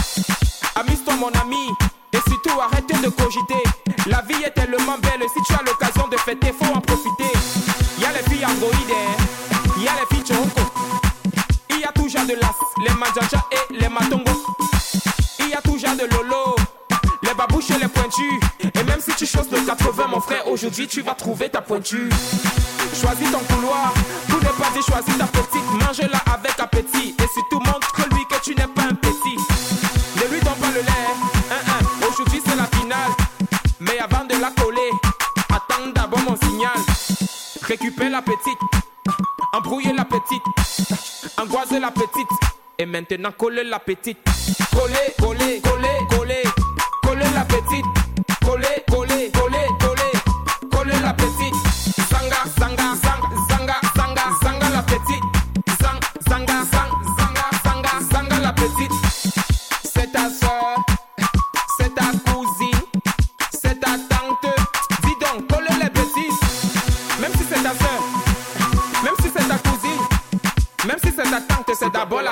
Amuse-toi mon ami, et surtout arrête de cogiter. La vie est tellement belle, si tu as l'occasion de fêter, faut en profiter. Y a les filles androïdes, y a les filles choco. Il y a toujours de l'as, les manjaja et les matongo. Il y a toujours de lolo, les babouches et les pointus. Et même si tu choses le 80, mon frère, aujourd'hui tu vas trouver ta pointure. Choisis ton couloir, tout n'est pas dit, choisis ta petite. Mange-la avec appétit. Et surtout montre-lui que tu n'es pas un petit. Récupère la petite, embrouiller la petite, angoisser la petite. Et maintenant coller la petite. Coller, coller, coller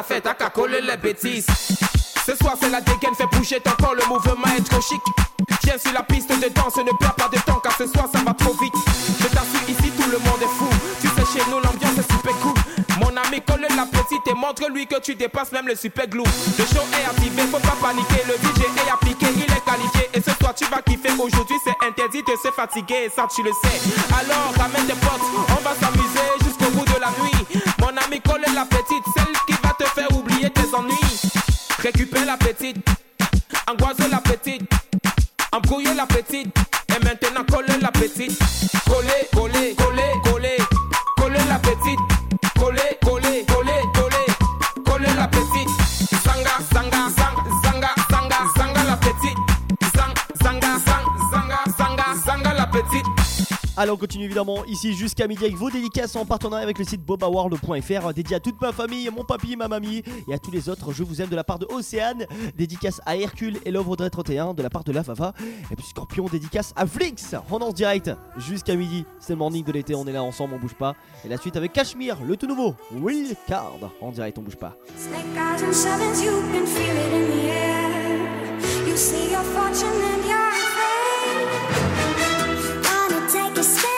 fête à coller les bêtises. Ce soir c'est la dégaine, fais bouger ton corps, le mouvement est trop chic. Viens sur la piste de danse, ne perds pas de temps car ce soir ça va trop vite. Je t'assure ici tout le monde est fou. Tu sais chez nous l'ambiance est super cool. Mon ami colle la petite et montre-lui que tu dépasses même le super glue. Le show est activé, faut pas paniquer. Le DJ est appliqué, il est qualifié. Et ce soir tu vas kiffer. Aujourd'hui c'est interdit de se fatiguer, ça tu le sais. Alors ramène tes potes, on va s'amuser jusqu'au bout de la nuit. Mon ami colle la petite, Récupère la petite, angoisse la petite, embrouiller la petite, et maintenant coller la petite. Allez, on continue évidemment ici jusqu'à midi avec vos dédicaces en partenariat avec le site bobaworld.fr dédié à toute ma famille, mon papy, ma mamie et à tous les autres. Je vous aime de la part de Océane, dédicace à Hercule et l'œuvre 31 de la part de La Fafa et puis Scorpion, dédicace à Flix. On en direct jusqu'à midi. C'est le morning de l'été, on est là ensemble, on bouge pas. Et la suite avec Cachemire, le tout nouveau Will Card en direct, on bouge pas. the same.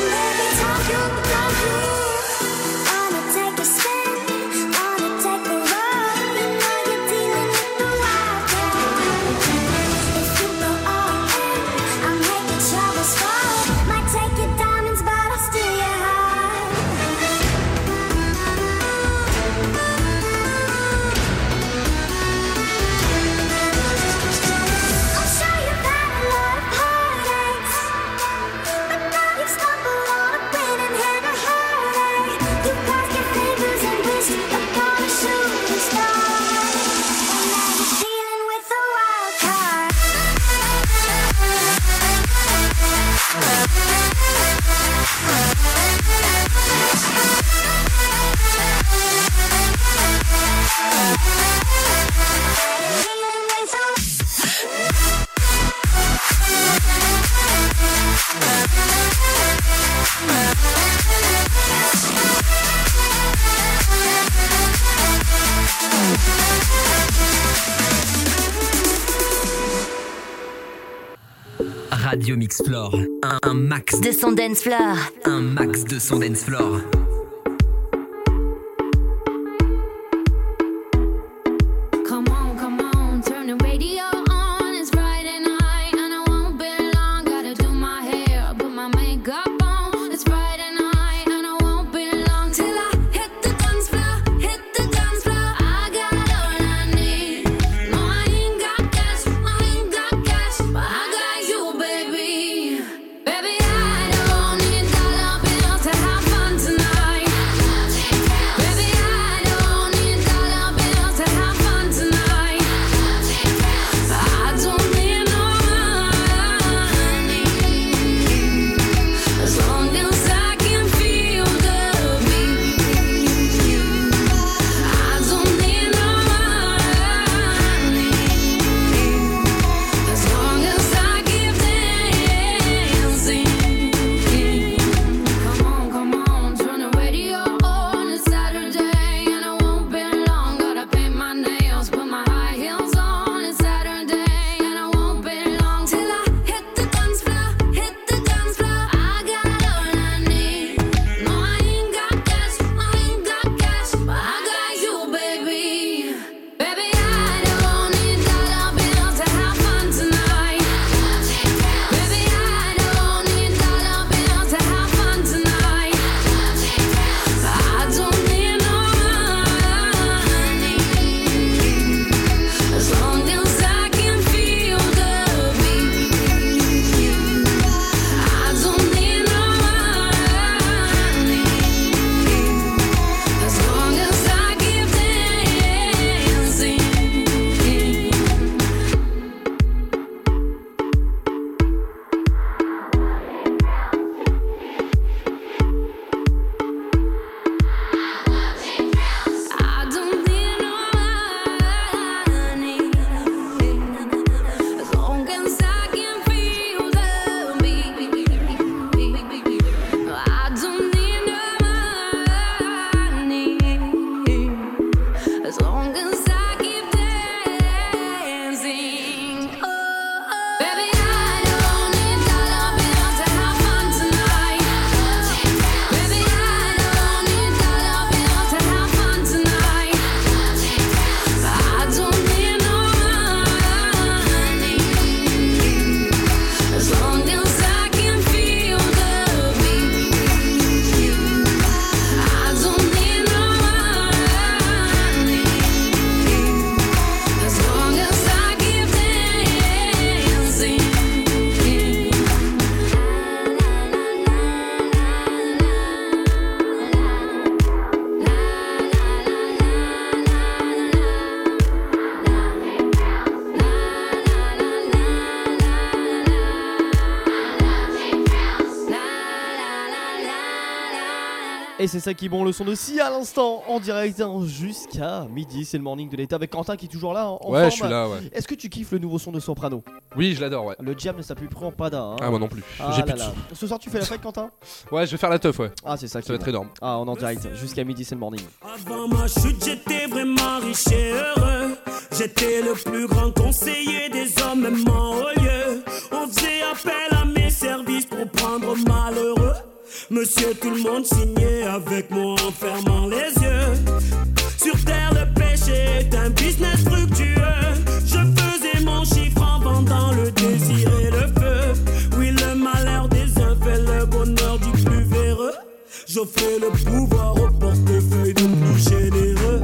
let me talk you, talk you. explore. Un, un max de son dance floor. Un max de son dance floor. Et c'est ça qui est bon, le son de Si à l'instant, en direct hein, jusqu'à midi. C'est le morning de l'été avec Quentin qui est toujours là. en Ouais, forme. je suis là, ouais. Est-ce que tu kiffes le nouveau son de Soprano? Oui, je l'adore, ouais. Le jam ne s'appuie plus en pada. hein. Ah, moi non plus. Ah J'ai là plus de là. Ce soir, tu fais la fête, Quentin? Ouais, je vais faire la teuf, ouais. Ah, c'est ça qui Ça va est être bon. énorme. Ah, on est en direct jusqu'à midi, c'est le morning. Avant ma chute, j'étais vraiment riche et heureux. J'étais le plus grand conseiller des hommes, même en haut lieu. On faisait appel à mes services pour prendre malheureux. Monsieur, tout le monde signait avec moi en fermant les yeux. Sur terre, le péché est un business fructueux. Je faisais mon chiffre en vendant le désir et le feu. Oui, le malheur des uns fait le bonheur du plus véreux. J'offrais le pouvoir au portefeuille de plus généreux.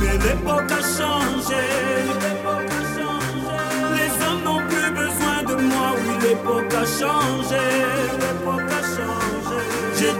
Mais l'époque a changé. Les hommes n'ont plus besoin de moi. Oui, l'époque a changé.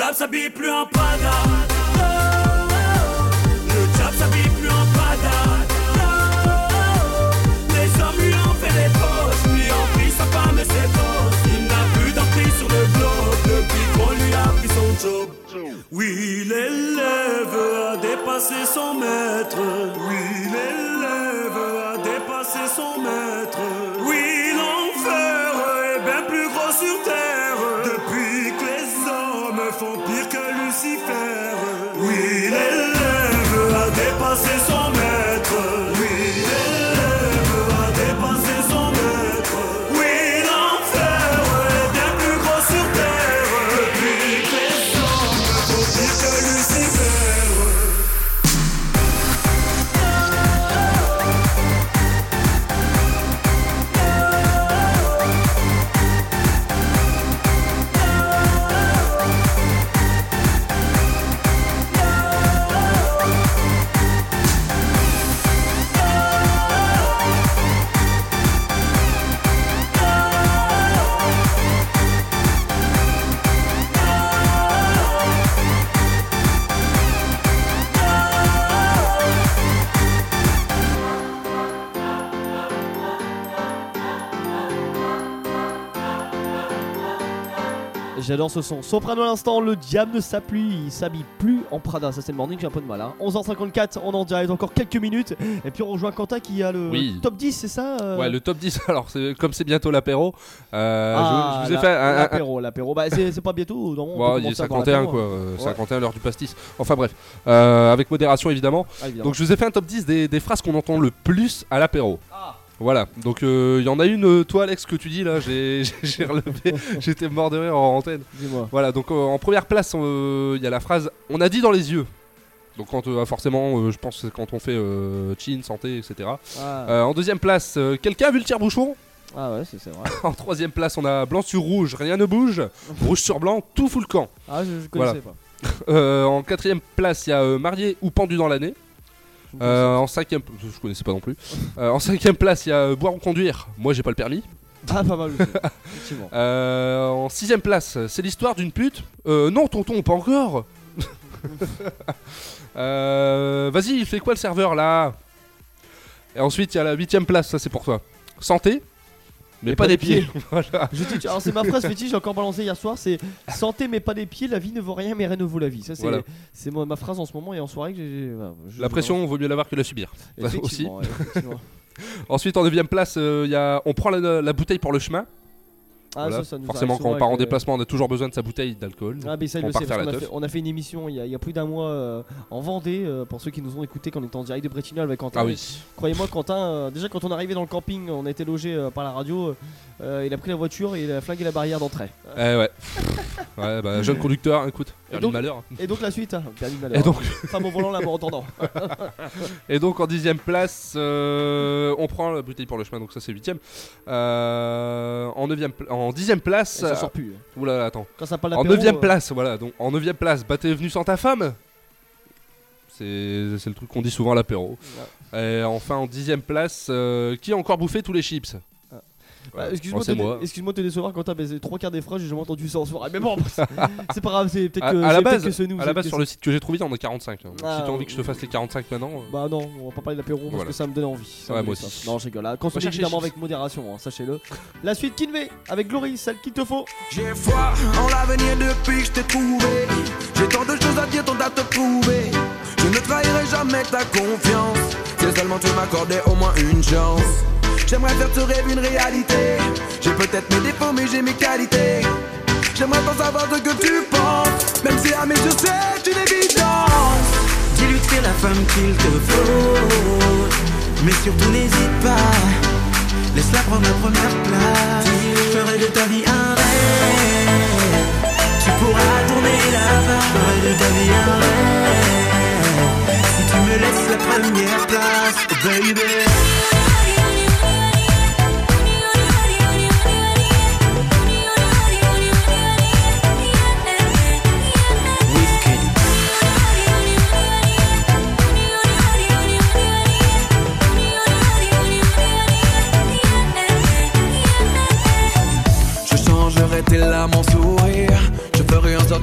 Non, le job s'habille plus en Prada. Le job s'habille plus en Prada. Les hommes lui ont fait les poches, lui ont pris sa femme et ses gosses. Il n'a plus d'emprise sur le globe depuis qu'on lui a pris son job. Oui, l'élève a dépassé son maître. Oui, J'adore ce son. Soprano à l'instant, le diable ne s'appuie, il s'habille plus en Prada. Ça c'est le morning, j'ai un peu de mal. Hein. 11h54, on en direct encore quelques minutes. Et puis on rejoint Quentin qui a le Oui. top 10, c'est ça euh Ouais, le top 10, *laughs* alors c'est- comme c'est bientôt l'apéro, euh, Ah, je, vous ai la- fait un- un- l'apéro, l'apéro. Bah, c'est pas bientôt, non on Ouais, il est commencer à boire 51 l'apéro, quoi, hein. euh, Ouais. 51 l'heure du pastis. Enfin bref, avec modération évidemment. Ah, évidemment. Donc je vous ai fait un top 10 des, des phrases qu'on entend le plus à l'apéro. Ah. Voilà, donc euh, il y en a une, euh, toi Alex, que tu dis là, j'ai *laughs* relevé, *laughs* j'étais mort de rire en antenne. Dis-moi. Voilà, donc euh, en première place, euh, il y a la phrase On a dit dans les yeux. Donc quand euh, forcément, euh, je pense que c'est quand on fait euh, chin, santé, etc. Ah. Euh, en deuxième place, euh, quelqu'un a vu le tire-bouchon? Ah ouais, c'est c'est vrai. *laughs* En troisième place, on a blanc sur rouge, rien ne bouge. rouge sur blanc, tout fout le camp. Ah, je, je connaissais Voilà. Euh, en quatrième place, il y a euh, marié ou pendu dans l'année. Euh, en cinquième, je connaissais pas non plus. *laughs* Euh, en cinquième place, il y a euh, boire ou conduire. Moi, j'ai pas le permis. Ah, pas mal. *laughs* Effectivement. Euh, en sixième place, c'est l'histoire d'une pute. Euh, non, tonton, pas encore. *laughs* Euh, Vas-y, il fait quoi le serveur là? Et ensuite, il y a la huitième place, ça c'est pour toi. Santé, mais, pas, des pieds. *laughs* voilà. Je te- alors c'est ma phrase fétiche, j'ai encore balancé hier soir, c'est santé mais pas des pieds, la vie ne vaut rien mais rien ne vaut la vie. Ça c'est Voilà. ma phrase en ce moment et en soirée que j'ai. La pression, vaut mieux l'avoir que la subir. Aussi. Effectivement. *laughs* Ensuite, en neuvième place, euh, il y a, on prend la, la bouteille pour le chemin. Ah, Voilà. ça, ça nous Forcément, quand on part en euh, déplacement, on a toujours besoin de sa bouteille d'alcool. Ah mais ça il pour le sait, partir parce à qu'on la a, teuf. fait, on a fait une émission il y a, il y a plus d'un mois euh, en Vendée euh, pour ceux qui nous ont écouté quand on était en direct de Bretignolles avec Quentin. Ah oui. Croyez-moi Quentin, euh, déjà quand on est arrivé dans le camping, on a été logé par la radio, il a pris la voiture et il a flingué la barrière d'entrée. Eh ouais. ouais, bah, jeune conducteur, écoute, Et donc, malheur. et donc la suite, hein, malheur. Et donc- Femme au volant, la mort entendant. *laughs* Et donc en dixième place, on prend la bouteille pour le chemin, donc ça c'est huitième. En neuvième, pla- en dixième place. Et ça sort plus. Oula, attends. Quand ça parle en neuvième euh, place, voilà. Donc en neuvième place, bah t'es venu sans ta femme. C'est c'est le truc qu'on dit souvent à l'apéro. Et enfin en dixième place, euh, qui a encore bouffé tous les chips? Bah, Ouais, excuse-moi, de te- moi. excuse-moi de te décevoir quand t'as baisé trois quarts des phrases, j'ai jamais entendu ça en soirée. Mais bon, c'est *laughs* c'est pas grave, c'est peut-être que, à la base, que c'est nous. à la base sur le site que j'ai trouvé, on est 45. hein. Donc, Ah, si t'as envie que je te fasse les 45 maintenant. euh, Bah non, on va pas parler d'apéro parce Voilà. que ça me donne envie. Ça Ouais, me moi aussi. ça. Non, je rigole. là. Consommez évidemment avec modération, hein, sachez-le. La suite Kinvé avec Glory, celle qu'il te faut. J'ai foi en l'avenir depuis que je t'ai trouvé. J'ai tant de choses à dire, tant à te prouver. Je ne trahirai jamais ta confiance. Si seulement tu m'accordais au moins une chance. J'aimerais faire ce rêve une réalité. J'ai peut-être mes défauts, mais j'ai mes qualités. J'aimerais pas savoir ce que tu penses. Même si à mes yeux c'est une évidence. Dis-lui que la femme qu'il te faut. Mais surtout n'hésite pas. Laisse-la prendre la première place. Je ferai de ta vie un rêve. Tu pourras tourner là-bas. Je ferai de ta vie un rêve. Si tu me laisses la première place, oh baby.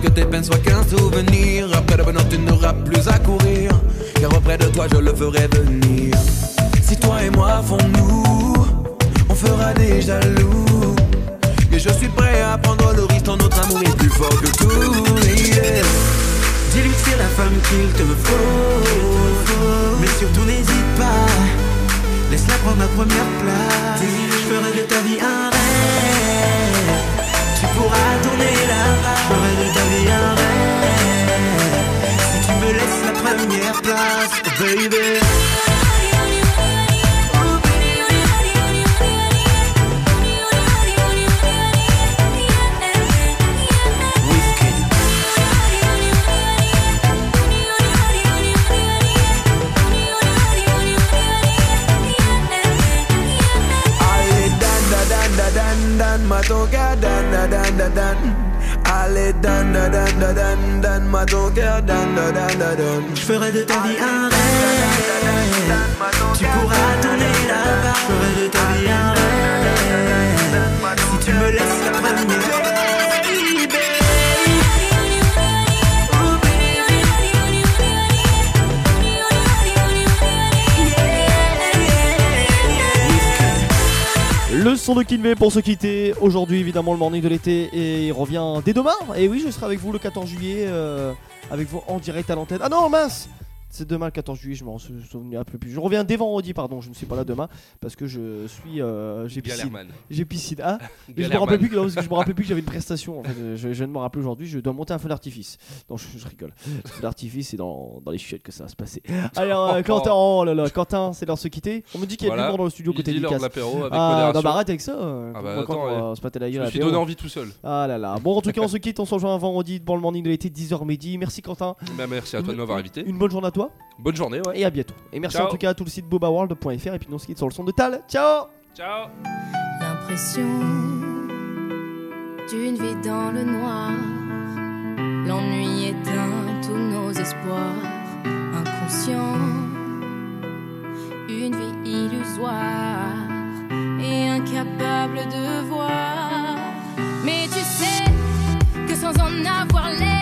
Que tes peines soient qu'un souvenir. Après le bonheur, tu n'auras plus à courir. Car auprès de toi, je le ferai venir. Si toi et moi font-nous, on fera des jaloux. Et je suis prêt à prendre le risque, tant notre amour est plus fort que tout. yeah. Dis-lui c'est la femme qu'il te faut. Mais surtout n'hésite pas. Laisse-la prendre la première place. Je ferai de ta vie un rêve. Tu pourras tourner là-bas. Je première place, oh baby. Allez, dan, da, dan, da, dan, dan, ma ton cœur, dan, Allez, ma ton cœur. Je ferai de ta vie un rêve. Tu pourras tourner là-bas. Je ferai de ta vie un rêve. Si tu me laisses la première. Le son de Kinvé pour se quitter. Aujourd'hui, évidemment, le morning de l'été et il revient dès demain. Et oui, je serai avec vous le 14 juillet, euh, avec vous en direct à l'antenne. Ah non, mince C'est demain le 14 juillet, je m'en sou- souviens un peu plus. Je reviens dès vendredi, pardon, je ne suis pas là demain parce que je suis. euh, j'ai piscine. J'ai piscine. Ah *laughs* Mais je me rappelle plus que, non, parce que je me rappelle plus que j'avais une prestation. En fait, je, je de me rappeler aujourd'hui, je dois monter un feu d'artifice. Non, je, je rigole. Le feu d'artifice, c'est dans, dans les chiottes que ça va se passer. *laughs* Alors, euh, Quentin, oh là là, Quentin, c'est l'heure de se quitter. On me dit qu'il y a Voilà. du monde dans le studio côté dit l'heure de dédicace. l'apéro avec ah, modération. non, bah arrête avec ça. euh, Ah bah, quand attends, on se la Je gueule me à suis donné envie tout seul. Ah là là. Bon, en tout cas, on *laughs* se quitte. On se rejoint vendredi dans le morning de l'été, 10h midi. Merci Quentin. Bah, merci à toi de m'avoir invité. Une bonne journée à toi. Bonne journée, ouais. Et à bientôt. Et merci Ciao. en tout cas à tout le site bobaworld.fr. Et puis, on se quitte sur le son de Tal. Ciao Ciao L'impression d'une vie dans le noir. L'ennui éteint tous nos espoirs. Inconscient, illusoire et incapable de voir. Mais tu sais que sans en avoir l'air,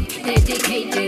dedicated.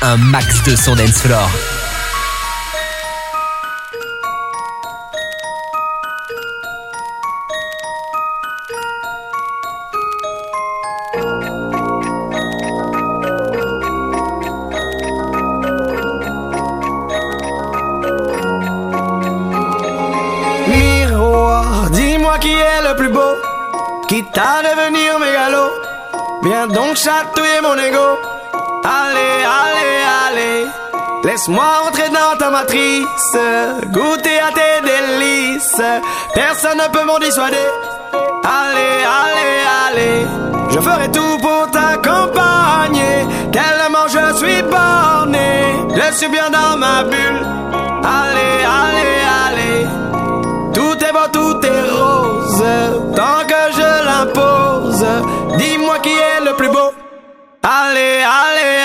Un max de son dance floor. Miroir, dis-moi qui est le plus beau, quitte à devenir mégalo. Viens donc chatouiller mon ego. Allez, allez, allez, laisse-moi entrer dans ta matrice, goûter à tes délices, personne ne peut m'en dissuader. Allez, allez, allez, je ferai tout pour t'accompagner, tellement je suis borné, je suis bien dans ma bulle. Allez, allez, allez, tout est beau, tout est rose, tant que je l'impose, dis-moi qui est le plus beau. Ale, ale,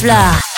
Floor.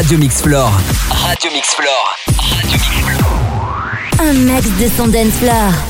Radio Mix Floor. Radio Mix Floor. Radio Mix Floor. Un max de son dance floor.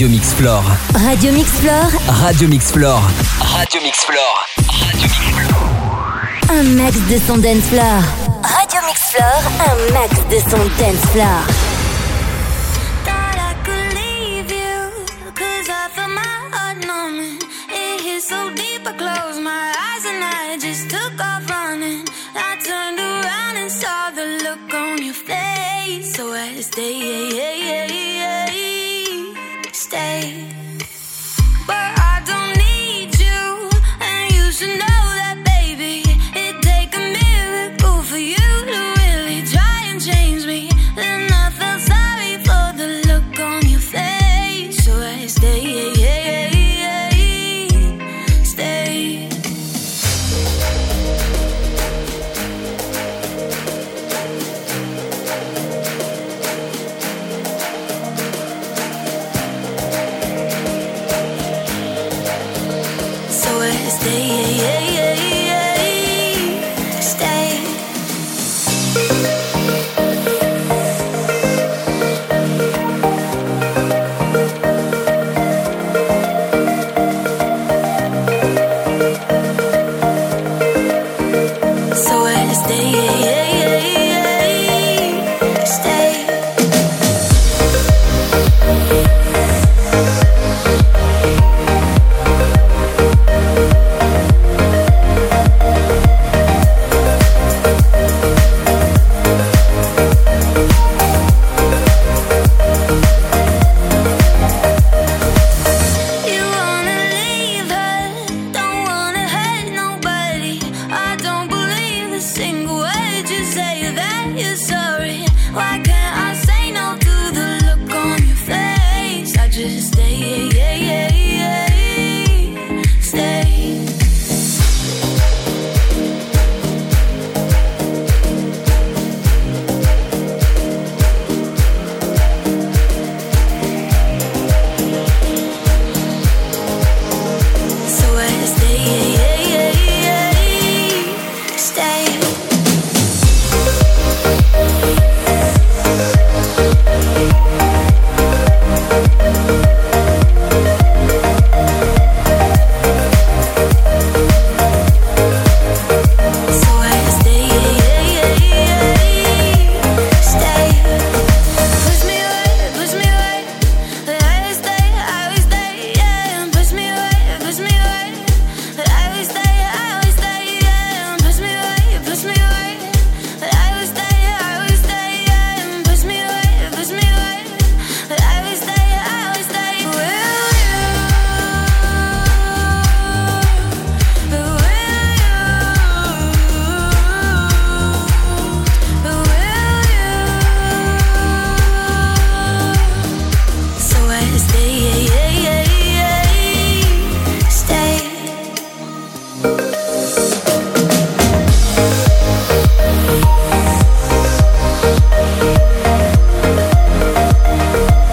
Radio Mixplore. Radio Mixplore. Radio Mixplore. Radio Mixplore. Radio Mixplore. Un max de son dance floor. Radio Mixplore, un max de son dance floor.